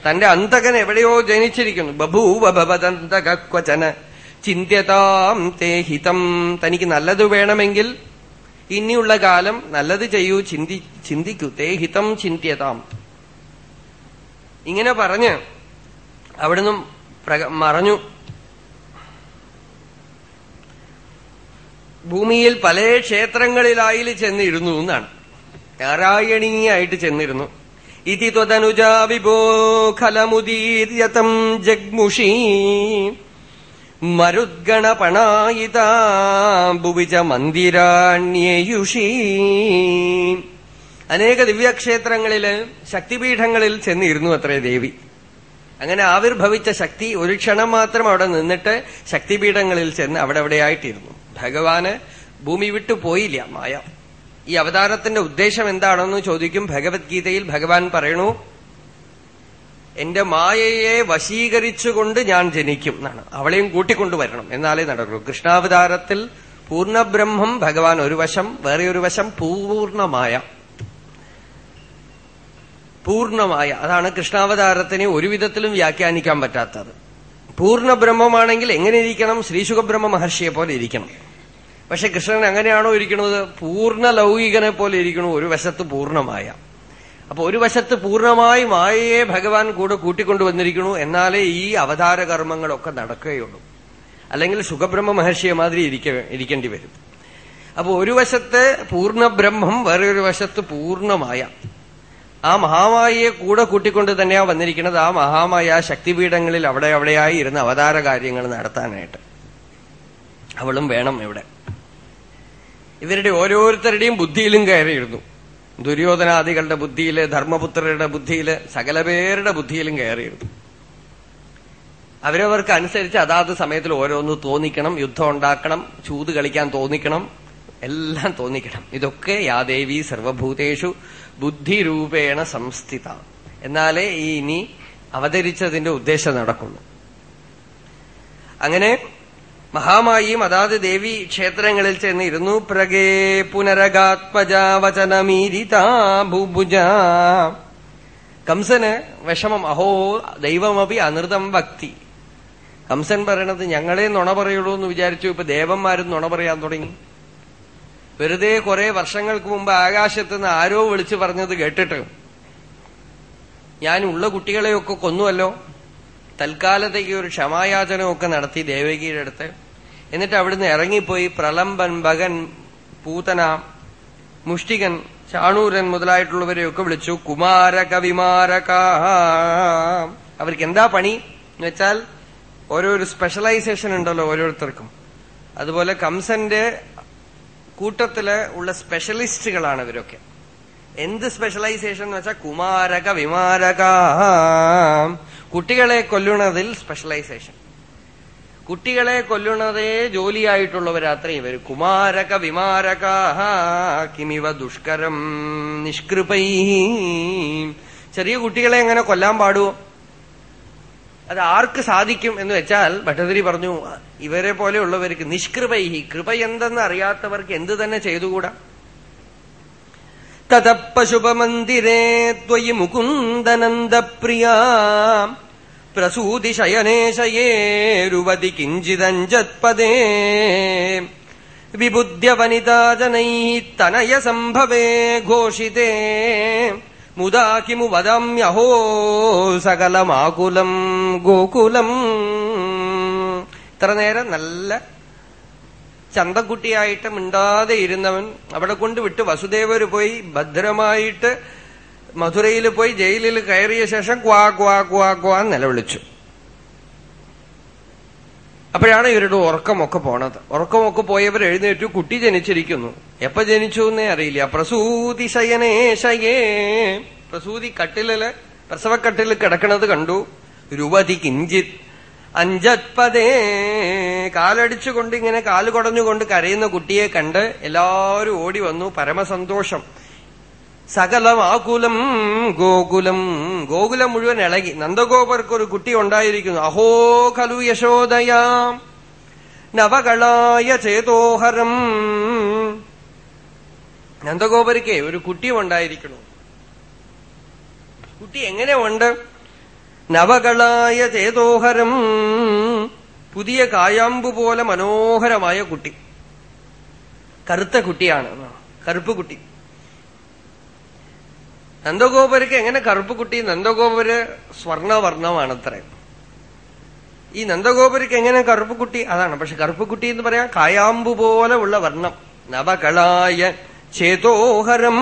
തന്റെ അന്തകൻ എവിടെയോ ജനിച്ചിരിക്കുന്നു. ബഭൂവന്തകന ചിന്യതാം തേഹിതം തനിക്ക് നല്ലത് വേണമെങ്കിൽ ഇനിയുള്ള കാലം നല്ലത് ചെയ്യൂ ചിന്തി ചിന്തിക്കൂ. തേ ഹിതം ചിന്തിയതാം. ഇങ്ങനെ പറഞ്ഞ് അവിടുന്ന് മറഞ്ഞു. ഭൂമിയിൽ പല ക്ഷേത്രങ്ങളിലായി ചെന്നിരുന്നു എന്നാണ്. നാരായണീയായിട്ട് ചെന്നിരുന്നു. ഇതി ത്വതനുജാ വിഭോ ഖലമുദീര്യതം ജഗ്മുഷീ. മരുദ്ഗണപണായിതാ ഭുവിച മന്ദിരാണ്യേയുഷീ അനേക ദിവ്യക്ഷേത്രങ്ങളിൽ ശക്തിപീഠങ്ങളിൽ ചെന്നിരുന്നു അത്രേ ദേവി. അങ്ങനെ ആവിർഭവിച്ച ശക്തി ഒരു ക്ഷണം മാത്രം അവിടെ നിന്നിട്ട് ശക്തിപീഠങ്ങളിൽ ചെന്ന് അവിടെ എവിടെയായിട്ടിരുന്നു ഭഗവാന് ഭൂമി വിട്ടു പോയില്ല മായ. ഈ അവതാരത്തിന്റെ ഉദ്ദേശം എന്താണെന്ന് ചോദിക്കും ഭഗവത്ഗീതയിൽ ഭഗവാൻ പറയണു എന്റെ മായയെ വശീകരിച്ചുകൊണ്ട് ഞാൻ ജനിക്കും എന്നാണ്. അവളെയും കൂട്ടിക്കൊണ്ടുവരണം എന്നാലേ നടക്കുള്ളൂ. കൃഷ്ണാവതാരത്തിൽ പൂർണബ്രഹ്മം ഭഗവാൻ ഒരു വശം വേറെ ഒരു വശം പൂർണമായ. പൂർണമായ. അതാണ് കൃഷ്ണാവതാരത്തിനെ ഒരു വിധത്തിലും വ്യാഖ്യാനിക്കാൻ പറ്റാത്തത്. പൂർണ ബ്രഹ്മമാണെങ്കിൽ എങ്ങനെ ഇരിക്കണം? ശ്രീശുഖബ്രഹ്മ മഹർഷിയെ പോലെ ഇരിക്കണം. പക്ഷെ കൃഷ്ണൻ അങ്ങനെയാണോ ഇരിക്കുന്നത്? പൂർണ ലൗകികനെ പോലെ ഇരിക്കണു ഒരു വശത്ത് പൂർണമായ. അപ്പൊ ഒരു വശത്ത് പൂർണമായി മായയെ ഭഗവാൻ കൂടെ കൂട്ടിക്കൊണ്ടുവന്നിരിക്കുന്നു എന്നാലേ ഈ അവതാര കർമ്മങ്ങളൊക്കെ നടക്കുകയുള്ളൂ. അല്ലെങ്കിൽ സുഖബ്രഹ്മ മഹർഷിയെ മാതിരി ഇരിക്കേണ്ടി വരും. അപ്പൊ ഒരു വശത്ത് പൂർണബ്രഹ്മം വേറൊരു വശത്ത് പൂർണമായ ആ മഹാമായയെ കൂടെ കൂട്ടിക്കൊണ്ട് തന്നെയാ വന്നിരിക്കുന്നത്. ആ മഹാമായ ശക്തിപീഠങ്ങളിൽ അവിടെ അവിടെയായി ഇരുന്ന് അവതാര കാര്യങ്ങൾ നടത്താനായിട്ട്. അവളും വേണം ഇവിടെ. ഇവരുടെ ഓരോരുത്തരുടെയും ബുദ്ധിയിലും കയറിയിരുന്നു. ദുര്യോധനാദികളുടെ ബുദ്ധിയിൽ ധർമ്മപുത്രരുടെ ബുദ്ധിയിൽ സകല പേരുടെ ബുദ്ധിയിലും കയറിയിരുന്നു. അവരവർക്ക് അനുസരിച്ച് അതാത് സമയത്തിൽ ഓരോന്ന് തോന്നിക്കണം യുദ്ധം ഉണ്ടാക്കണം ചൂത് കളിക്കാൻ തോന്നിക്കണം എല്ലാം തോന്നിക്കണം. ഇതൊക്കെ യാദേവി സർവഭൂതേഷു ബുദ്ധിരൂപേണ സംസ്ഥിത. എന്നാലേ ഈ ഇനി അവതരിച്ചതിന്റെ ഉദ്ദേശം നടക്കുള്ളൂ. അങ്ങനെ മഹാമായിയും അതാത് ദേവി ക്ഷേത്രങ്ങളിൽ ചെന്നിരുന്നു. പ്രഗേ പുനരഗാത്മജാവചനമീരിതാഭുഭുജ കംസന് വിഷമം അഹോ ദൈവമപി അനൃതം ഭക്തി. കംസൻ പറയണത് ഞങ്ങളെ നുണ പറയുള്ളൂ എന്ന് വിചാരിച്ചു. ഇപ്പൊ ദേവന്മാരും നുണ പറയാൻ തുടങ്ങി. വെറുതെ കുറെ വർഷങ്ങൾക്ക് മുമ്പ് ആകാശത്ത് നിന്ന് ആരോ വിളിച്ചു പറഞ്ഞത് കേട്ടിട്ട് ഞാൻ ഉള്ള കുട്ടികളെയൊക്കെ കൊന്നുവല്ലോ. തൽക്കാലത്തേക്ക് ഒരു ക്ഷമായാചനമൊക്കെ നടത്തി ദേവകിയുടെ അടുത്ത്. എന്നിട്ട് അവിടുന്ന് ഇറങ്ങിപ്പോയി പ്രളംബൻ ഭഗൻ പൂതന മുഷ്ടികൻ ചാണൂരൻ മുതലായിട്ടുള്ളവരെയൊക്കെ വിളിച്ചു. കുമാരകവിമാരക അവർക്ക് എന്താ പണി? എന്ന് വെച്ചാൽ ഓരോരു സ്പെഷ്യലൈസേഷൻ ഉണ്ടല്ലോ ഓരോരുത്തർക്കും. അതുപോലെ കംസന്റെ കൂട്ടത്തിൽ ഉള്ള സ്പെഷ്യലിസ്റ്റുകളാണ് ഇവരൊക്കെ. എന്ത് സ്പെഷ്യലൈസേഷൻ എന്ന് വെച്ചാൽ കുമാരക വിമാരക. കുട്ടികളെ കൊല്ലുന്നതിൽ സ്പെഷ്യലൈസേഷൻ കുട്ടികളെ കൊല്ലുന്നതേ ജോലിയായിട്ടുള്ളവരാത്ര ഇവർ കുമാരക വിമാരക. കിമിവ ദുഷ്കരം നിഷ്കൃപൈ. ചെറിയ കുട്ടികളെ എങ്ങനെ കൊല്ലാൻ പാടുവോ? അത് ആർക്ക് സാധിക്കും എന്ന് വെച്ചാൽ ഭട്ടതിരി പറഞ്ഞു ഇവരെ പോലെയുള്ളവർക്ക് നിഷ്കൃപൈ. കൃപ എന്തെന്ന് അറിയാത്തവർക്ക് എന്ത് തന്നെ ചെയ്തുകൂടാ? തതപ്പശുപമന്ദിരേ ത്വയി മുകുന്ദനന്ദപ്രിയ. പ്രസൂതി ശയനേശയേരുവതി കിഞ്ചിതഞ്ജത്പദേ വിബുദ്ധ്യ വനിതാജനൈ തനയ സംഭവേ ഘോഷിതേ. മുദാ കിമു വദമ്യഹോ സകലമാകുലം ഗോകുലം. ഇത്ര നേരം നല്ല ചന്തക്കുട്ടിയായിട്ട് മിണ്ടാതെ ഇരുന്നവൻ അവിടെ കൊണ്ട് വിട്ട് വസുദേവര് പോയി ഭദ്രമായിട്ട് മധുരയിൽ പോയി ജയിലിൽ കയറിയ ശേഷം ക്വാ ക്വാ ക്വാ ക്വാ നിലവിളിച്ചു. അപ്പോഴാണ് ഇവരുടെ ഉറക്കമൊക്കെ പോണത്. ഉറക്കമൊക്കെ പോയവർ എഴുന്നേറ്റു കുട്ടി ജനിച്ചിരിക്കുന്നു. എപ്പ ജനിച്ചു എന്നേ അറിയില്ല. പ്രസൂതി ശയനേശയേ പ്രസൂതി കട്ടിലിൽ പ്രസവക്കട്ടിൽ കിടക്കണത് കണ്ടു. രൂപതി കിഞ്ചിത്. അഞ്ചത്പതേ. കാലടിച്ചുകൊണ്ട് ഇങ്ങനെ കാൽ കുടഞ്ഞുകൊണ്ട് കരയുന്ന കുട്ടിയെ കണ്ട് എല്ലാവരും ഓടി വന്നു. പരമസന്തോഷം. സകലം ആകുലം ഗോകുലം. ഗോകുലം മുഴുവൻ ഇളകി. നന്ദഗോപർക്ക് ഒരു കുട്ടി ഉണ്ടായിരിക്കുന്നു. അഹോ ഖലു യശോദയാം. നവകളായ ചേതോഹരം. നന്ദഗോപർക്ക് ഒരു കുട്ടി ഉണ്ടായിരിക്കണു. കുട്ടി എങ്ങനെ ഉണ്ട് നവകളായ ചേതോഹരം. പുതിയ കായാമ്പു പോലെ മനോഹരമായ കുട്ടി. കറുത്ത കുട്ടിയാണ്. കറുപ്പ് കുട്ടി. നന്ദഗോപുരക്ക് എങ്ങനെ കറുപ്പ് കുട്ടി? നന്ദഗോപുര സ്വർണവർണമാണത്രേ. ഈ നന്ദഗോപുരക്ക് എങ്ങനെ കറുപ്പ് കുട്ടി? അതാണ്. പക്ഷെ കറുപ്പ് കുട്ടി എന്ന് പറയാം കായാമ്പു പോലെ ഉള്ള വർണം. നവകളായ ചേതോഹരം.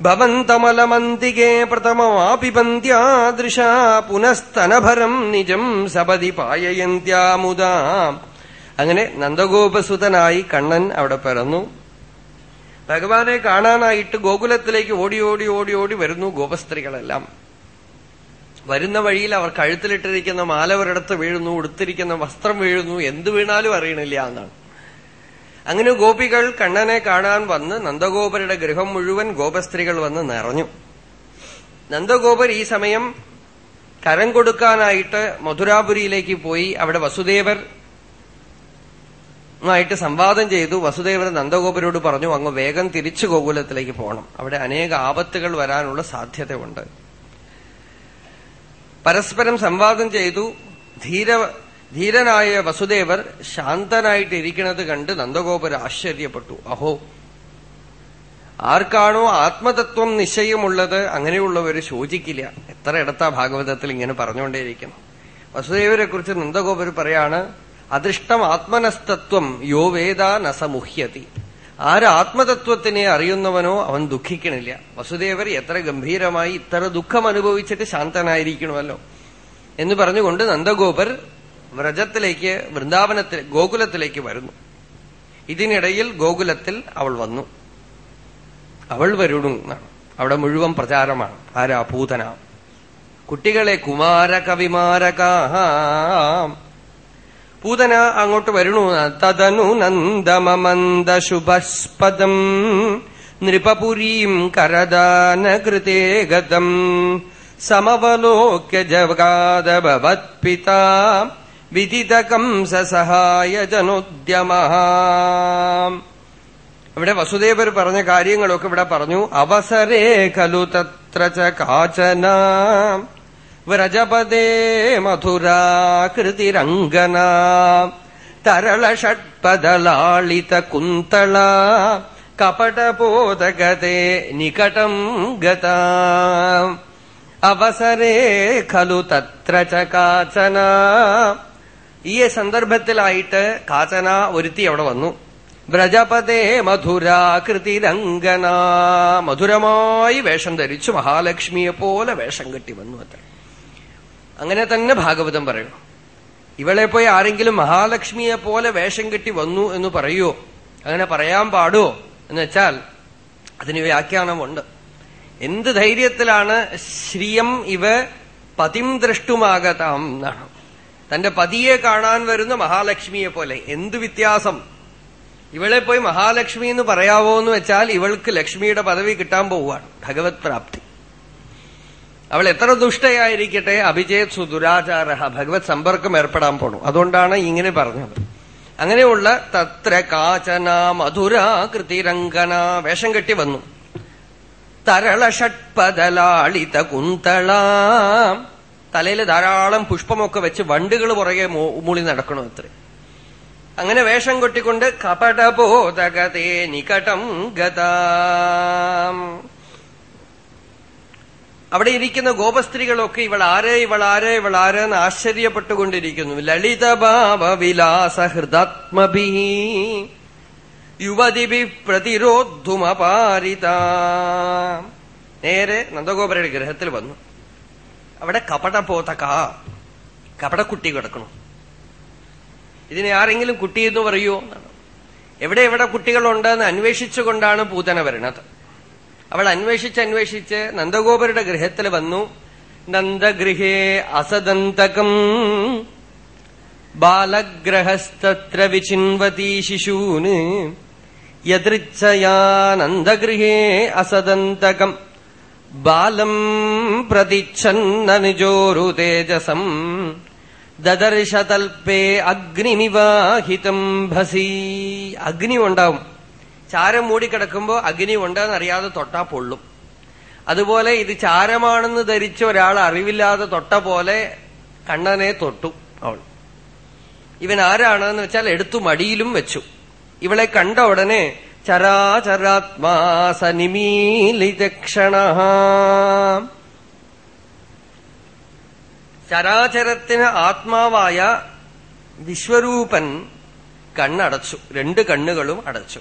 ഭവന്തമലമന്തികേ പ്രഥമമാപിപന്ത്യാദൃശ പുനസ്തനഭരം നിജം സപതി പായയന്ത്യാമുദാ. അങ്ങനെ നന്ദഗോപസുതനായി കണ്ണൻ അവിടെ പിറന്നു. ഭഗവാനെ കാണാനായിട്ട് ഗോകുലത്തിലേക്ക് ഓടി ഓടി ഓടി ഓടി വരുന്നു ഗോപസ്ത്രീകളെല്ലാം. വരുന്ന വഴിയിൽ അവർ കഴുത്തിലിട്ടിരിക്കുന്ന മാല ഒരിടത്ത് വീഴുന്നു ഉടുത്തിരിക്കുന്ന വസ്ത്രം വീഴുന്നു എന്ത് വീണാലും അറിയണില്ല എന്നാണ്. അങ്ങനെ ഗോപികൾ കണ്ണനെ കാണാൻ വന്ന് നന്ദഗോപരുടെ ഗൃഹം മുഴുവൻ ഗോപസ്ത്രീകൾ വന്ന് നിറഞ്ഞു. നന്ദഗോപർ ഈ സമയം കരം കൊടുക്കാനായിട്ട് മധുരാപുരിയിലേക്ക് പോയി. അവിടെ വസുദേവർ ായിട്ട് സംവാദം ചെയ്തു. വസുദേവൻ നന്ദഗോപരോട് പറഞ്ഞു അങ്ങ് വേഗം തിരിച്ചു ഗോകുലത്തിലേക്ക് പോകണം അവിടെ അനേക ആപത്തുകൾ വരാനുള്ള സാധ്യതയുണ്ട്. പരസ്പരം സംവാദം ചെയ്തു. ധീര ധീരനായ വസുദേവർ ശാന്തനായിട്ടിരിക്കുന്നത് കണ്ട് നന്ദഗോപർ ആശ്ചര്യപ്പെട്ടു. അഹോ ആർക്കാണോ ആത്മതത്വം നിശ്ചയമുള്ളത് അങ്ങനെയുള്ളവർ ശോചിക്കില്ല. എത്ര ഇടത്താ ഭാഗവതത്തിൽ ഇങ്ങനെ പറഞ്ഞുകൊണ്ടേയിരിക്കണം. വസുദേവരെ കുറിച്ച് നന്ദഗോപർ പറയാണ് അദൃഷ്ടം ആത്മനസ്തത്വം യോ വേദ നസമുഹ്യതി. ആര് ആത്മതത്വത്തിനെ അറിയുന്നവനോ അവൻ ദുഃഖിക്കണില്ല. വസുദേവർ എത്ര ഗംഭീരമായി ഇത്ര ദുഃഖം അനുഭവിച്ചിട്ട് ശാന്തനായിരിക്കണമല്ലോ. എന്ന് പറഞ്ഞുകൊണ്ട് നന്ദഗോപർ വ്രജത്തിലേക്ക് വൃന്ദാവനത്തിൽ ഗോകുലത്തിലേക്ക് വരുന്നു. ഇതിനിടയിൽ ഗോകുലത്തിൽ അവൾ വന്നു. അവൾ വരുണു എന്നാണ്. അവിടെ മുഴുവൻ പ്രചാരമാണ്. ആരാ? ഭൂതന. കുട്ടികളെ കുമാരകവിമാരകൂതന അങ്ങോട്ട് വരുന്നു തദനു നന്ദമമന്ദ ശുഭസ്പദം നൃപപുരീം കരദാനകൃതേ ഗതം സമവലോക്യ ജഗാദഭവത്പിതാ വിദിതകംസ സഹായ ജനോദ്യമ ഇവിടെ വസുദേവർ പറഞ്ഞ കാര്യങ്ങളൊക്കെ ഇവിടെ പറഞ്ഞു. അവസരേ ഖലു തത്ര കാചന. വ്രജപദേ മധുരാകൃതിരംഗന തരളഷട്പദളാളിത കുന്തള. കപടബോധഗതേ നികടം ഗത. അവസരേ ഖലു തത്ര കാചന. ഈ സന്ദർഭത്തിലായിട്ട് കാചന ഒരുത്തി അവിടെ വന്നു. വ്രജപദേ മധുരാകൃതിരംഗന. മധുരമായി വേഷം ധരിച്ചു മഹാലക്ഷ്മിയെ പോലെ വേഷം കെട്ടി വന്നു അത്ര. അങ്ങനെ തന്നെ ഭാഗവതം പറയണം ഇവളെ പോയി ആരെങ്കിലും മഹാലക്ഷ്മിയെ പോലെ വേഷം കെട്ടി വന്നു എന്ന് പറയുമോ അങ്ങനെ പറയാൻ പാടുമോ എന്ന് വെച്ചാൽ അതിന് വ്യാഖ്യാനമുണ്ട്. എന്ത് ധൈര്യത്തിലാണ് ശ്രീയം ഇവ പതിം ദൃഷ്ടുമാകതാം എന്നാണ്. തന്റെ പതിയെ കാണാൻ വരുന്ന മഹാലക്ഷ്മിയെ പോലെ. എന്ത് വ്യത്യാസം? ഇവളെ പോയി മഹാലക്ഷ്മി എന്ന് പറയാവോ എന്ന് വെച്ചാൽ ഇവൾക്ക് ലക്ഷ്മിയുടെ പദവി കിട്ടാൻ പോവുകയാണ്. ഭഗവത് പ്രാപ്തി. അവൾ എത്ര ദുഷ്ടയായിരിക്കട്ടെ? അഭിജയത് സുദുരാചാര ഭഗവത് സമ്പർക്കം ഏർപ്പെടാൻ പോണു. അതുകൊണ്ടാണ് ഇങ്ങനെ പറഞ്ഞത്. അങ്ങനെയുള്ള തത്ര കാചന മധുര കൃതിരംഗന വേഷം കെട്ടി വന്നു. തരള ഷട്പതലാളിത കുന്തള. തലയിൽ ധാരാളം പുഷ്പമൊക്കെ വെച്ച് വണ്ടുകൾ പുറകെ മൂളി നടക്കണു അത്രേ. അങ്ങനെ വേഷം കൊട്ടിക്കൊണ്ട് കപടബോധകതേ നികടം ഗതാം. അവിടെ ഇരിക്കുന്ന ഗോപസ്ത്രീകളൊക്കെ ഇവൾ ആരെ ഇവൾ ആരെ ഇവൾ ആരെ എന്ന് ആശ്ചര്യപ്പെട്ടുകൊണ്ടിരിക്കുന്നു. ലളിതഭാവ വിലാസ ഹൃദാത്മഭി. യുവതിഭി പ്രതിരോധുമപാരിത. നേരെ നന്ദഗോപരുടെ ഗ്രഹത്തിൽ വന്നു. അവിടെ കപടബോധക കപടക്കുട്ടി കിടക്കണം. ഇതിനെ ആരെങ്കിലും കുട്ടി എന്ന് പറയുമോ എവിടെ എവിടെ കുട്ടികളുണ്ടെന്ന് അന്വേഷിച്ചുകൊണ്ടാണ് പൂതന വരുന്നത് അവൾ അന്വേഷിച്ച് അന്വേഷിച്ച് നന്ദഗോപരുടെ ഗൃഹത്തിൽ വന്നു. നന്ദഗൃഹേ അസദന്തകം. ബാലഗ്രഹസ്തത്ര വിചിൻവതി ശിശൂന്. യദൃച്ഛയാ നന്ദഗൃഹേ അസദന്തകം. പ്രതിച്ഛന്നനുജോരു തേജസം ദദർശതൽപേ അഗ്നിമിവാഹിതം ഭസി. അഗ്നി ഉണ്ടാവും. ചാരം മൂടിക്കിടക്കുമ്പോ അഗ്നി ഉണ്ടെന്നറിയാതെ തൊട്ടാ പൊള്ളും. അതുപോലെ ഇത് ചാരമാണെന്ന് ധരിച്ച ഒരാൾ അറിവില്ലാതെ തൊട്ട പോലെ കണ്ണനെ തൊട്ടു അവൾ. ഇവൻ ആരാണെന്ന് വെച്ചാൽ എടുത്തു മടിയിലും വെച്ചു. ഇവളെ കണ്ട ഉടനെ ചരാചരാത്മാ സനിമീലിതക്ഷണ ചരാചരത്തിന് ആത്മാവായ വിശ്വരൂപൻ കണ്ണടച്ചു. രണ്ട് കണ്ണുകളും അടച്ചു.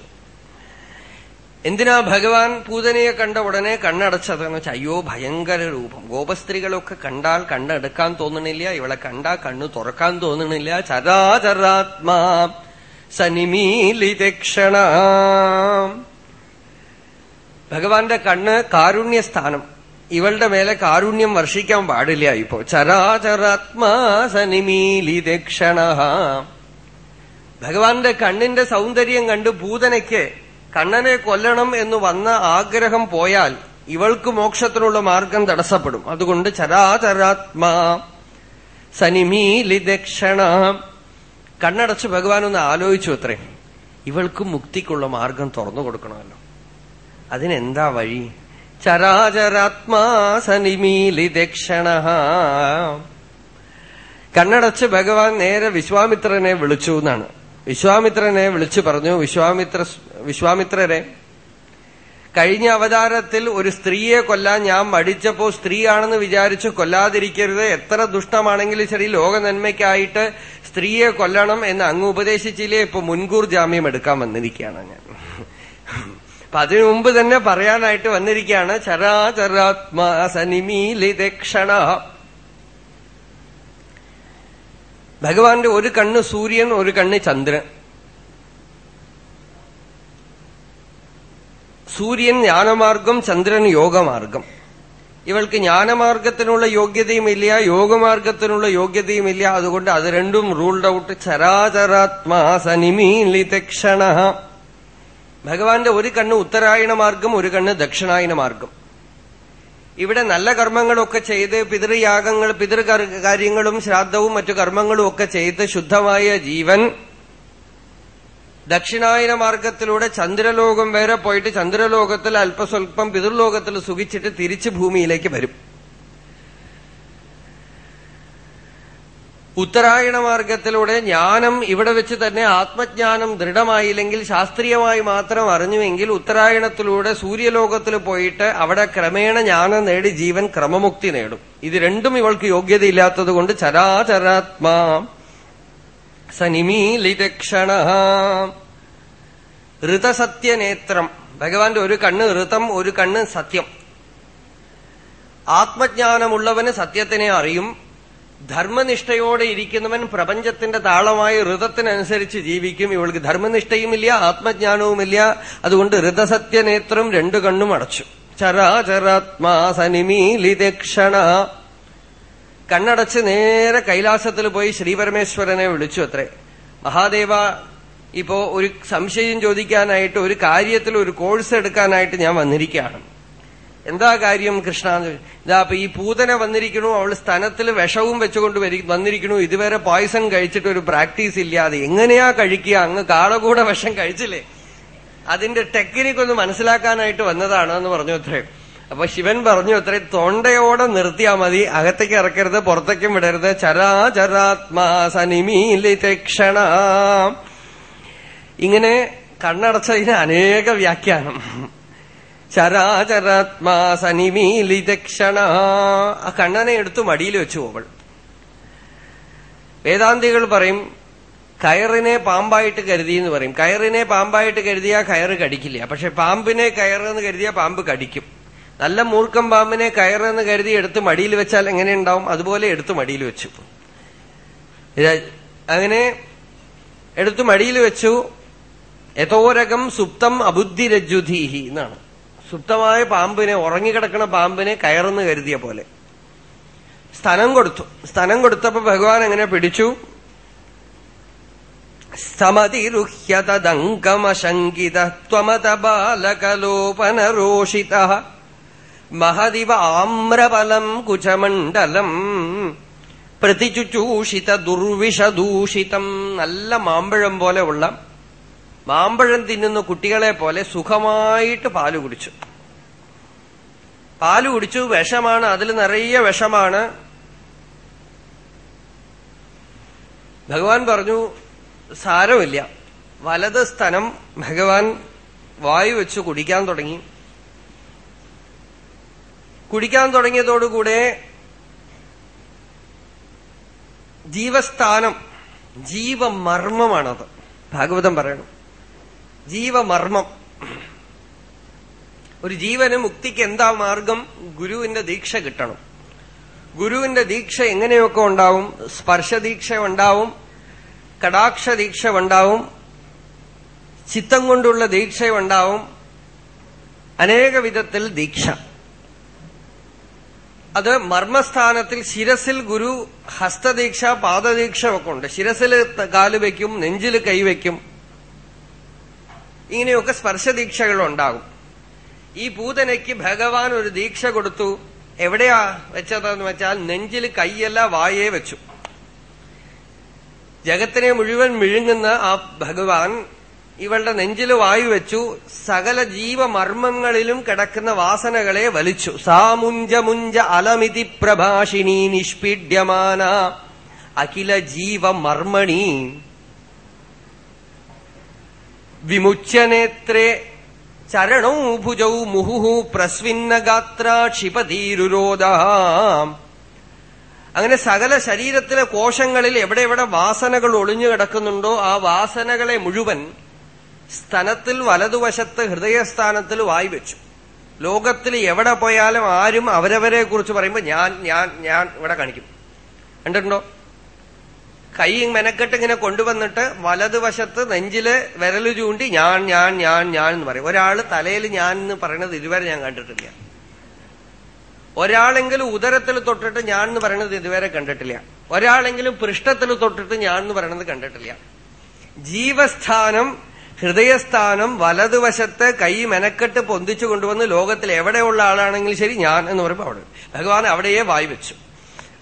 എന്തിനാ ഭഗവാൻ പൂതനയെ കണ്ട ഉടനെ കണ്ണടച്ചതെന്ന് വെച്ചാൽ അയ്യോ ഭയങ്കര രൂപം. ഗോപസ്ത്രീകളൊക്കെ കണ്ടാൽ കണ്ണെടുക്കാൻ തോന്നണില്ല ഇവളെ കണ്ടാൽ കണ്ണു തുറക്കാൻ തോന്നണില്ല. ചരാചരാത്മാ സനിമീലിതക്ഷണ ഭഗവാന്റെ കണ്ണ് കാരുണ്യസ്ഥാനം. ഇവളുടെ മേലെ കാരുണ്യം വർഷിക്കാൻ പാടില്ല ഇപ്പോ. ചരാചരാത്മാ സനിമീലിതക്ഷണ ഭഗവാന്റെ കണ്ണിന്റെ സൗന്ദര്യം കണ്ട് പൂതനയ്ക്ക് കണ്ണനെ കൊല്ലണം എന്ന് വന്ന ആഗ്രഹം പോയാൽ ഇവൾക്ക് മോക്ഷത്തിനുള്ള മാർഗം തടസ്സപ്പെടും. അതുകൊണ്ട് ചരാചരാത്മാ സനിമീലിദക്ഷണ കണ്ണടച്ച് ഭഗവാൻ ഒന്ന് ആലോചിച്ചു അത്രേ. ഇവൾക്ക് മുക്തിക്കുള്ള മാർഗം തുറന്നു കൊടുക്കണമല്ലോ. അതിനെന്താ വഴി? ചരാചരാത്മാ ദക്ഷണ കണ്ണടച്ച് ഭഗവാൻ നേരെ വിശ്വാമിത്രനെ വിളിച്ചു എന്നാണ്. വിശ്വാമിത്രനെ വിളിച്ചു പറഞ്ഞു വിശ്വാമിത്ര വിശ്വാമിത്രരെ കഴിഞ്ഞ അവതാരത്തിൽ ഒരു സ്ത്രീയെ കൊല്ലാൻ ഞാൻ മടിച്ചപ്പോ സ്ത്രീയാണെന്ന് വിചാരിച്ച് കൊല്ലാതിരിക്കരുത്. എത്ര ദുഷ്ടമാണെങ്കിലും ശരി ലോക നന്മയ്ക്കായിട്ട് സ്ത്രീയെ കൊല്ലണം എന്ന് അങ്ങ് ഉപദേശിച്ചില്ലേ? ഇപ്പൊ മുൻകൂർ ജാമ്യം എടുക്കാൻ വന്നിരിക്കുകയാണ് ഞാൻ. അപ്പൊ അതിനു മുമ്പ് തന്നെ പറയാനായിട്ട് വന്നിരിക്കുകയാണ് ചരാചരാത്മാ സനിമീലിദക്ഷണ ഭഗവാന്റെ ഒരു കണ്ണ് സൂര്യൻ ഒരു കണ്ണ് ചന്ദ്രൻ. സൂര്യൻ ജ്ഞാനമാർഗം ചന്ദ്രൻ യോഗമാർഗം. ഇവൾക്ക് ജ്ഞാനമാർഗത്തിനുള്ള യോഗ്യതയുമില്ല യോഗമാർഗത്തിനുള്ള യോഗ്യതയുമില്ല. അതുകൊണ്ട് അത് രണ്ടും റൂൾഡ് ഔട്ട് ചരാചരാത്മാ സനിമീലിതക്ഷണ ഭഗവാന്റെ ഒരു കണ്ണ് ഉത്തരായണ മാർഗം ഒരു കണ്ണ് ദക്ഷിണായന മാർഗം. ഇവിടെ നല്ല കർമ്മങ്ങളൊക്കെ ചെയ്ത് പിതൃയാഗങ്ങൾ പിതൃ കാര്യങ്ങളും ശ്രാദ്ധവും മറ്റു കർമ്മങ്ങളും ഒക്കെ ചെയ്ത് ശുദ്ധമായ ജീവൻ ദക്ഷിണായന മാർഗത്തിലൂടെ ചന്ദ്രലോകം വരെ പോയിട്ട് ചന്ദ്രലോകത്തിൽ അല്പസ്വല്പം പിതൃലോകത്തിൽ സുഖിച്ചിട്ട് തിരിച്ച് ഭൂമിയിലേക്ക് വരും. ഉത്തരായണ മാർഗത്തിലൂടെ ജ്ഞാനം ഇവിടെ വെച്ച് തന്നെ ആത്മജ്ഞാനം ദൃഢമായില്ലെങ്കിൽ ശാസ്ത്രീയമായി മാത്രം അറിഞ്ഞുവെങ്കിൽ ഉത്തരായണത്തിലൂടെ സൂര്യലോകത്തിൽ പോയിട്ട് അവിടെ ക്രമേണ ജ്ഞാനം നേടി ജീവൻ ക്രമമുക്തി നേടും. ഇത് രണ്ടും ഇവൾക്ക് യോഗ്യതയില്ലാത്തത് കൊണ്ട് ചരാചരാത്മാ സനിമീലിതക്ഷണ ഋതസത്യനേത്രം. ഭഗവാന്റെ ഒരു കണ്ണ് ഋതം ഒരു കണ്ണ് സത്യം. ആത്മജ്ഞാനമുള്ളവന് സത്യത്തിനെ അറിയും. ധർമ്മനിഷ്ഠയോടെ ഇരിക്കുന്നവൻ പ്രപഞ്ചത്തിന്റെ താളമായ ഋതത്തിനനുസരിച്ച് ജീവിക്കും. ഇവൾക്ക് ധർമ്മനിഷ്ഠയുമില്ല ആത്മജ്ഞാനവുമില്ല. അതുകൊണ്ട് ഋതസത്യനേത്രം രണ്ടു കണ്ണും അടച്ചു. ചരാചരാത്മാ സനിമീലിതക്ഷണ കണ്ണടച്ച് നേരെ കൈലാസത്തിൽ പോയി ശ്രീപരമേശ്വരനെ വിളിച്ചു അത്രേ. മഹാദേവ ഇപ്പോ ഒരു സംശയം ചോദിക്കാനായിട്ട് ഒരു കാര്യത്തിൽ ഒരു കോഴ്സ് എടുക്കാനായിട്ട് ഞാൻ വന്നിരിക്കുകയാണ്. എന്താ കാര്യം കൃഷ്ണ? ഇതാ അപ്പൊ ഈ പൂതന വന്നിരിക്കണു അവൾ സ്ഥലത്തിൽ വിഷവും വെച്ചുകൊണ്ട് വന്നിരിക്കണു. ഇതുവരെ പായസം കഴിച്ചിട്ട് ഒരു പ്രാക്ടീസ് ഇല്ലാതെ എങ്ങനെയാ കഴിക്കുക? അങ്ങ് കാളകൂടെ വിഷം കഴിച്ചില്ലേ? അതിന്റെ ടെക്നിക് ഒന്ന് മനസ്സിലാക്കാനായിട്ട് വന്നതാണോ എന്ന് പറഞ്ഞു അത്രേ. അപ്പൊ ശിവൻ പറഞ്ഞു അത്രേ തൊണ്ടയോടെ നിർത്തിയാ മതി. അകത്തേക്ക് ഇറക്കരുത് പുറത്തേക്കും വിടരുത്. ചരാചരാത്മാ സനിമീലിതക്ഷണ ഇങ്ങനെ കണ്ണടച്ചതിന് അനേക വ്യാഖ്യാനം. ചരാചരാത്മാ സനിമീലിതക്ഷണ ആ കണ്ണനെ എടുത്തു മടിയിൽ വെച്ചു അവൾ. വേദാന്തികൾ പറയും കയറിനെ പാമ്പായിട്ട് കരുതി എന്ന് പറയും. കയറിനെ പാമ്പായിട്ട് കരുതിയാൽ കയറ് കടിക്കില്ല. പക്ഷെ പാമ്പിനെ കയറെന്ന് കരുതിയാ പാമ്പ് കടിക്കും. നല്ല മൂർഖം പാമ്പിനെ കയറെന്ന് കരുതി എടുത്ത് മടിയിൽ വെച്ചാൽ എങ്ങനെ ഉണ്ടാവും അതുപോലെ എടുത്ത് മടിയിൽ വെച്ചു. അങ്ങനെ എടുത്തു മടിയിൽ വെച്ചു. യഥോരകം സുപ്തം അബുദ്ധിരജ്ജുധീഹി എന്നാണ്. സുപ്തമായ പാമ്പിനെ ഉറങ്ങിക്കിടക്കുന്ന പാമ്പിനെ കയറെന്ന് കരുതിയ പോലെ. സ്ഥലം കൊടുത്തു. സ്ഥലം കൊടുത്തപ്പോ ഭഗവാൻ എങ്ങനെ പിടിച്ചു? സമതിരുഹ്യതദങ്കമശങ്കിത ത്വമത ബാലകലോപനരോഷിത മഹദിവ ആമ്രഫലം കുചമണ്ഡലം പ്രതിചുചൂഷിത ദുർവിഷദൂഷിതം. നല്ല മാമ്പഴം പോലെ ഉള്ള മാമ്പഴം തിന്നുന്ന കുട്ടികളെ പോലെ സുഖമായിട്ട് പാൽ കുടിച്ചു. പാൽ കുടിച്ചു വിഷമാണ് അതിൽ നിറയെ വിഷമാണ്. ഭഗവാൻ പറഞ്ഞു സാരമില്ല. വലത് സ്ഥലം ഭഗവാൻ വായു വെച്ച് കുടിക്കാൻ തുടങ്ങി. കുടിക്കാൻ തുടങ്ങിയതോടുകൂടെ ജീവസ്ഥാനം ജീവമർമ്മമാണത്. ഭാഗവതം പറയണം. ജീവമർമ്മം. ഒരു ജീവന് മുക്തിക്ക് എന്താ മാർഗം? ഗുരുവിന്റെ ദീക്ഷ കിട്ടണം. ഗുരുവിന്റെ ദീക്ഷ എങ്ങനെയൊക്കെ ഉണ്ടാവും? സ്പർശദീക്ഷ ഉണ്ടാവും കടാക്ഷ ദീക്ഷ ഉണ്ടാവും ചിത്തം കൊണ്ടുള്ള ദീക്ഷ ഉണ്ടാവും. അനേക വിധത്തിൽ ദീക്ഷ. അത് മർമ്മസ്ഥാനത്തിൽ ശിരസിൽ ഗുരു ഹസ്തദീക്ഷ പാദദീക്ഷ ഒക്കെ ഉണ്ട് ശിരസിൽ കാൽ വയ്ക്കും നെഞ്ചിൽ കൈവയ്ക്കും ഇങ്ങനെയൊക്കെ സ്പർശദീക്ഷകൾ ഉണ്ടാകും ഈ പൂതനയ്ക്ക് ഭഗവാൻ ഒരു ദീക്ഷ കൊടുത്തു. എവിടെയാ വെച്ചതെന്ന് വെച്ചാൽ നെഞ്ചിൽ കൈയല്ല വായേ വെച്ചു. ജഗത്തിനെ മുഴുവൻ മിഴുങ്ങുന്ന ആ ഭഗവാൻ ഇവളുടെ നെഞ്ചിൽ വായു വെച്ചു. സകല ജീവമർമ്മങ്ങളിലും കിടക്കുന്ന വാസനകളെ വലിച്ചു. സാമുഞ്ച മുഞ്ച അലമിതി പ്രഭാഷിണി നിഷ്പീഡ്യമാന. അഖില ജീവമർമ്മണി. വിമുച്യനേത്രേ ചരണൗ ഭുജൗ മുഹുഹു പ്രസ്വിന്നഗാത്ര ക്ഷിപതീരുരോധ അങ്ങനെ സകല ശരീരത്തിലെ കോശങ്ങളിൽ എവിടെ എവിടെ വാസനകൾ ഒളിഞ്ഞു കിടക്കുന്നുണ്ടോ ആ വാസനകളെ മുഴുവൻ സ്തനത്തിൽ വലതുവശത്ത് ഹൃദയസ്ഥാനത്തിൽ വായി വെച്ചു. ലോകത്തിൽ എവിടെ പോയാലും ആരും അവരവരെ കുറിച്ച് പറയുമ്പോൾ ഞാൻ ഞാൻ ഞാൻ ഇവിടെ കാണിക്കും. കണ്ടിട്ടുണ്ടോ? കൈ മെനക്കെട്ട് ഇങ്ങനെ കൊണ്ടുവന്നിട്ട് വലതുവശത്ത് നെഞ്ചിൽ വിരൽ ചൂണ്ടി ഞാൻ ഞാൻ ഞാൻ ഞാൻ എന്ന് പറയും. ഒരാൾ തലയിൽ ഞാൻ എന്ന് പറയുന്നത് ഇതുവരെ ഞാൻ കണ്ടിട്ടില്ല. ഒരാളെങ്കിലും ഉദരത്തിൽ തൊട്ടിട്ട് ഞാൻ എന്ന് പറയുന്നത് ഇതുവരെ കണ്ടിട്ടില്ല. ഒരാളെങ്കിലും പൃഷ്ഠത്തിൽ തൊട്ടിട്ട് ഞാൻ എന്ന് പറയുന്നത് കണ്ടിട്ടില്ല. ജീവസ്ഥാനം ഹൃദയസ്ഥാനം വലതുവശത്ത് കൈ മെനക്കെട്ട് പൊന്തിച്ചു കൊണ്ടുവന്ന് ലോകത്തിൽ എവിടെയുള്ള ആളാണെങ്കിലും ശരി ഞാൻ എന്ന് പറയുമ്പോൾ അവിടെ. ഭഗവാൻ അവിടെയേ വായി വെച്ചു.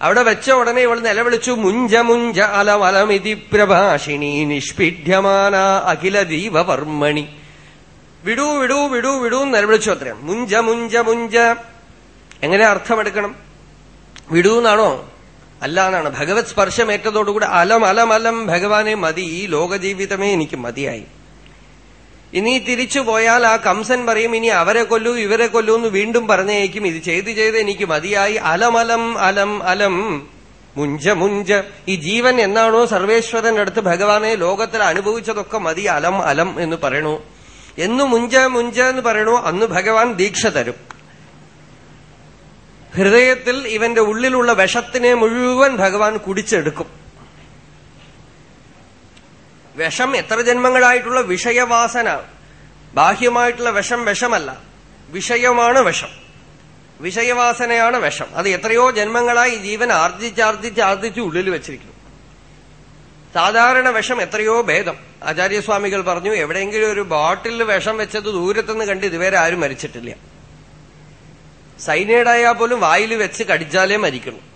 അവിടെ വെച്ച ഉടനെ ഇവൾ നിലവിളിച്ചു മുഞ്ച മുഞ്ച അലമലമിതി പ്രഭാഷിണി നിഷ്പിഢ്യമാന അഖില ദീപവർമ്മണി. വിടൂ വിടൂ വിടൂ വിടൂ നിലവിളിച്ചു അത്രയും. മുഞ്ച മുഞ്ച മുഞ്ച. എങ്ങനെ അർത്ഥമെടുക്കണം? വിടൂ എന്നാണോ? അല്ല എന്നാണ്. ഭഗവത് സ്പർശമേറ്റതോടുകൂടി അലം അലം ഭഗവാനെ മതി ഈ ലോകജീവിതമേ എനിക്ക് മതിയായി. ഇനി തിരിച്ചു പോയാൽ ആ കംസൻ പറയും ഇനി അവരെ കൊല്ലൂ ഇവരെ കൊല്ലൂ എന്ന് വീണ്ടും പറഞ്ഞേക്കും. ഇത് ചെയ്ത് ചെയ്ത് എനിക്ക് മതിയായി. അലമലം അലം അലം. മുഞ്ച മുഞ്ച. ഈ ജീവൻ എന്നാണോ സർവേശ്വരന്റെ അടുത്ത് ഭഗവാനെ ലോകത്തിൽ അനുഭവിച്ചതൊക്കെ മതി. അലം അലം എന്ന് പറയണു. എന്നു മുഞ്ച മുഞ്ച എന്ന് പറയണു. അന്ന് ഭഗവാൻ ദീക്ഷ തരും. ഹൃദയത്തിൽ ഇവന്റെ ഉള്ളിലുള്ള വിഷത്തിനെ മുഴുവൻ ഭഗവാൻ കുടിച്ചെടുക്കും. വിഷം എത്ര ജന്മങ്ങളായിട്ടുള്ള വിഷയവാസന? ബാഹ്യമായിട്ടുള്ള വിഷം വിഷമല്ല. വിഷയമാണ് വിഷം. വിഷയവാസനയാണ് വിഷം. അത് എത്രയോ ജന്മങ്ങളായി ജീവൻ ആർജിച്ചാർജിച്ച് ആർജിച്ച് ഉള്ളിൽ വെച്ചിരിക്കുന്നു. സാധാരണ വിഷം എത്രയോ ഭേദം. ആചാര്യസ്വാമികൾ പറഞ്ഞു എവിടെയെങ്കിലും ഒരു ബോട്ടിൽ വിഷം വെച്ചത് ദൂരത്തുനിന്ന് കണ്ട് ഇതുവരെ ആരും മരിച്ചിട്ടില്ല. സൈനൈഡായാൽ പോലും വായിൽ വെച്ച് കടിച്ചാലേ മരിക്കുന്നു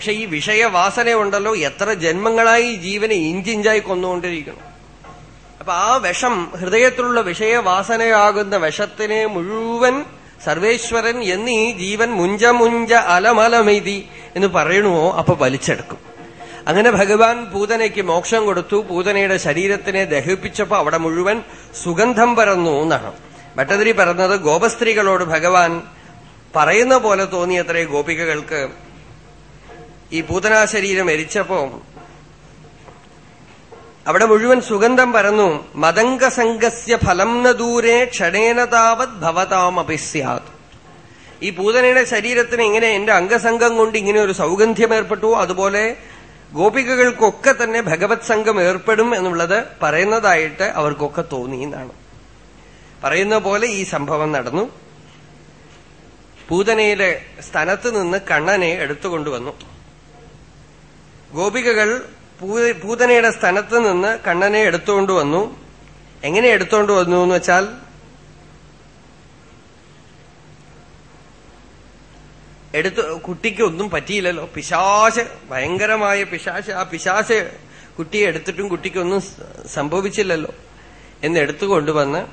പക്ഷെ ഈ വിഷയവാസന ഉണ്ടല്ലോ എത്ര ജന്മങ്ങളായി ജീവനെ ഇഞ്ചിഞ്ചായി കൊന്നുകൊണ്ടിരിക്കണം അപ്പൊ ആ വിഷം ഹൃദയത്തിലുള്ള വിഷയവാസനയാകുന്ന വിഷത്തിനെ മുഴുവൻ സർവേശ്വരൻ എന്നീ ജീവൻ മുഞ്ച മുഞ്ച അലമലമെയ്തി എന്ന് പറയണമോ അപ്പൊ വലിച്ചെടുക്കും. അങ്ങനെ ഭഗവാൻ പൂതനയ്ക്ക് മോക്ഷം കൊടുത്തു പൂതനയുടെ ശരീരത്തിനെ ദഹിപ്പിച്ചപ്പോ അവിടെ മുഴുവൻ സുഗന്ധം പരന്നു എന്നാണ്. ഭട്ടതിരി പറഞ്ഞത് ഗോപസ്ത്രീകളോട് ഭഗവാൻ പറയുന്ന പോലെ തോന്നിയത്രേ ഗോപികകൾക്ക് ഈ പൂതനാ ശരീരം എരിച്ചപ്പോ അവിടെ മുഴുവൻ സുഗന്ധം പരന്നു. മതംഗസംഗസ്യ ഫലം ന ദൂരെ ക്ഷണേന താവത് ഈ പൂതനയുടെ ശരീരത്തിന് ഇങ്ങനെ എന്റെ അംഗസംഗം കൊണ്ട് ഇങ്ങനെ ഒരു സൗഗന്ധ്യം ഏർപ്പെട്ടു. അതുപോലെ ഗോപികകൾക്കൊക്കെ തന്നെ ഭഗവത് സംഘം ഏർപ്പെടും എന്നുള്ളത് പറയുന്നതായിട്ട് അവർക്കൊക്കെ തോന്നി എന്നാണ്. പറയുന്ന പോലെ ഈ സംഭവം നടന്നു. പൂതനയിലെ സ്ഥലത്ത് നിന്ന് കണ്ണനെ എടുത്തുകൊണ്ടുവന്നു. ഗോപികകൾ പൂതനയുടെ സ്ഥലത്ത് നിന്ന് കണ്ണനെ എടുത്തുകൊണ്ട് വന്നു. എങ്ങനെ എടുത്തുകൊണ്ട് വന്നു എന്ന് വെച്ചാൽ എടുത്തു കുട്ടിക്ക് ഒന്നും പറ്റിയില്ലല്ലോ. പിശാശ് ഭയങ്കരമായ പിശാശ്. ആ പിശാശ് കുട്ടിയെ എടുത്തിട്ടും കുട്ടിക്കൊന്നും സംഭവിച്ചില്ലല്ലോ. എന്ന് എടുത്തുകൊണ്ടുവന്ന്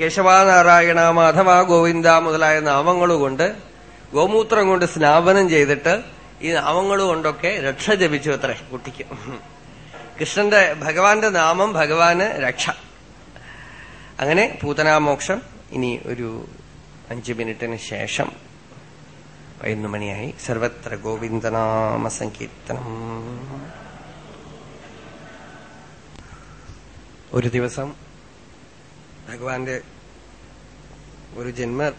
കേശവാനാരായണ മാധവ ഗോവിന്ദ മുതലായ നാമങ്ങളുകൊണ്ട് ഗോമൂത്രം കൊണ്ട് സ്നാപനം ചെയ്തിട്ട് ഈ നാമങ്ങൾ കൊണ്ടൊക്കെ രക്ഷ ജപിച്ചു അത്രേ കുട്ടിക്ക്. കൃഷ്ണന്റെ ഭഗവാന്റെ നാമം ഭഗവാന് രക്ഷ. അങ്ങനെ പൂതനാമോക്ഷം ഇനി ഒരു അഞ്ചു മിനിറ്റിന് ശേഷം പതിനൊന്ന് മണിയായി. സർവത്ര ഗോവിന്ദനാമ സങ്കീർത്തനം. ഒരു ദിവസം ഭഗവാന്റെ ഒരു ജന്മ